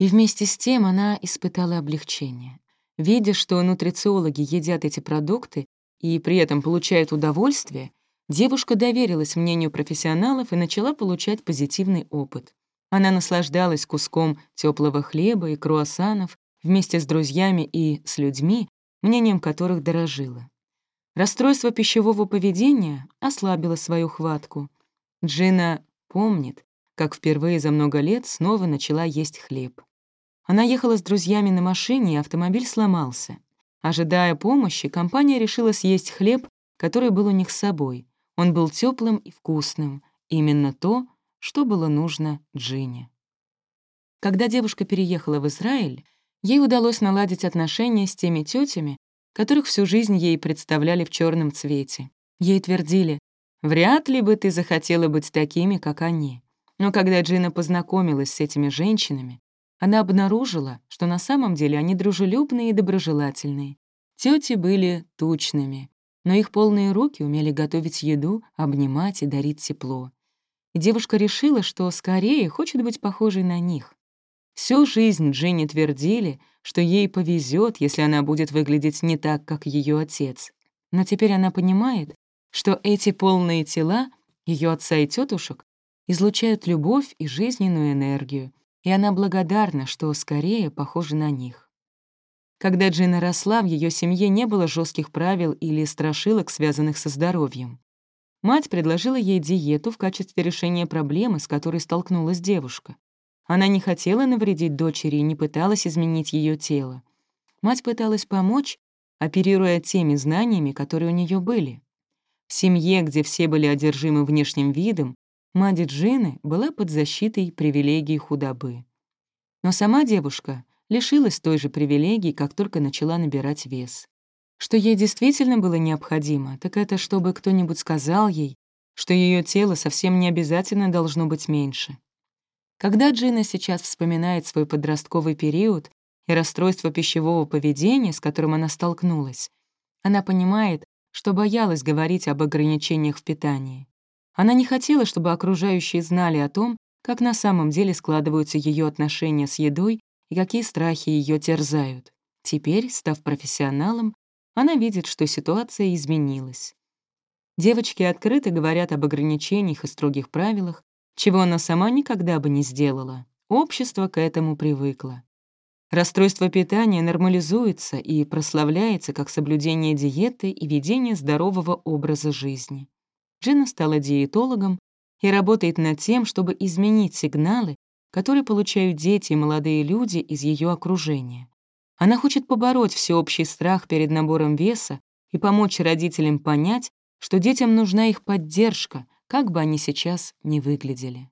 И вместе с тем она испытала облегчение. Видя, что нутрициологи едят эти продукты и при этом получают удовольствие, девушка доверилась мнению профессионалов и начала получать позитивный опыт. Она наслаждалась куском теплого хлеба и круассанов вместе с друзьями и с людьми, мнением которых дорожила. Расстройство пищевого поведения ослабило свою хватку. Джина помнит, как впервые за много лет снова начала есть хлеб. Она ехала с друзьями на машине, и автомобиль сломался. Ожидая помощи, компания решила съесть хлеб, который был у них с собой. Он был теплым и вкусным. Именно то, что было нужно Джине. Когда девушка переехала в Израиль, ей удалось наладить отношения с теми тетями, которых всю жизнь ей представляли в черном цвете. Ей твердили, «Вряд ли бы ты захотела быть такими, как они». Но когда Джина познакомилась с этими женщинами, она обнаружила, что на самом деле они дружелюбные и доброжелательные. Тети были тучными, но их полные руки умели готовить еду, обнимать и дарить тепло. И девушка решила, что скорее хочет быть похожей на них. Всю жизнь Джинни твердили, что ей повезет, если она будет выглядеть не так, как ее отец. Но теперь она понимает, что эти полные тела ее отца и тетушек излучают любовь и жизненную энергию, и она благодарна, что скорее похожа на них. Когда Джина росла, в ее семье не было жестких правил или страшилок, связанных со здоровьем. Мать предложила ей диету в качестве решения проблемы, с которой столкнулась девушка. Она не хотела навредить дочери и не пыталась изменить ее тело. Мать пыталась помочь, оперируя теми знаниями, которые у нее были. В семье, где все были одержимы внешним видом, мать Джины была под защитой привилегий худобы. Но сама девушка лишилась той же привилегии, как только начала набирать вес. Что ей действительно было необходимо, так это чтобы кто-нибудь сказал ей, что ее тело совсем не обязательно должно быть меньше. Когда Джина сейчас вспоминает свой подростковый период и расстройство пищевого поведения, с которым она столкнулась, она понимает, что боялась говорить об ограничениях в питании. Она не хотела, чтобы окружающие знали о том, как на самом деле складываются ее отношения с едой и какие страхи ее терзают. Теперь, став профессионалом, она видит, что ситуация изменилась. Девочки открыто говорят об ограничениях и строгих правилах, чего она сама никогда бы не сделала. Общество к этому привыкло. Расстройство питания нормализуется и прославляется как соблюдение диеты и ведение здорового образа жизни. Джина стала диетологом и работает над тем, чтобы изменить сигналы, которые получают дети и молодые люди из ее окружения. Она хочет побороть всеобщий страх перед набором веса, и помочь родителям понять, что детям нужна их поддержка, как бы они сейчас ни выглядели.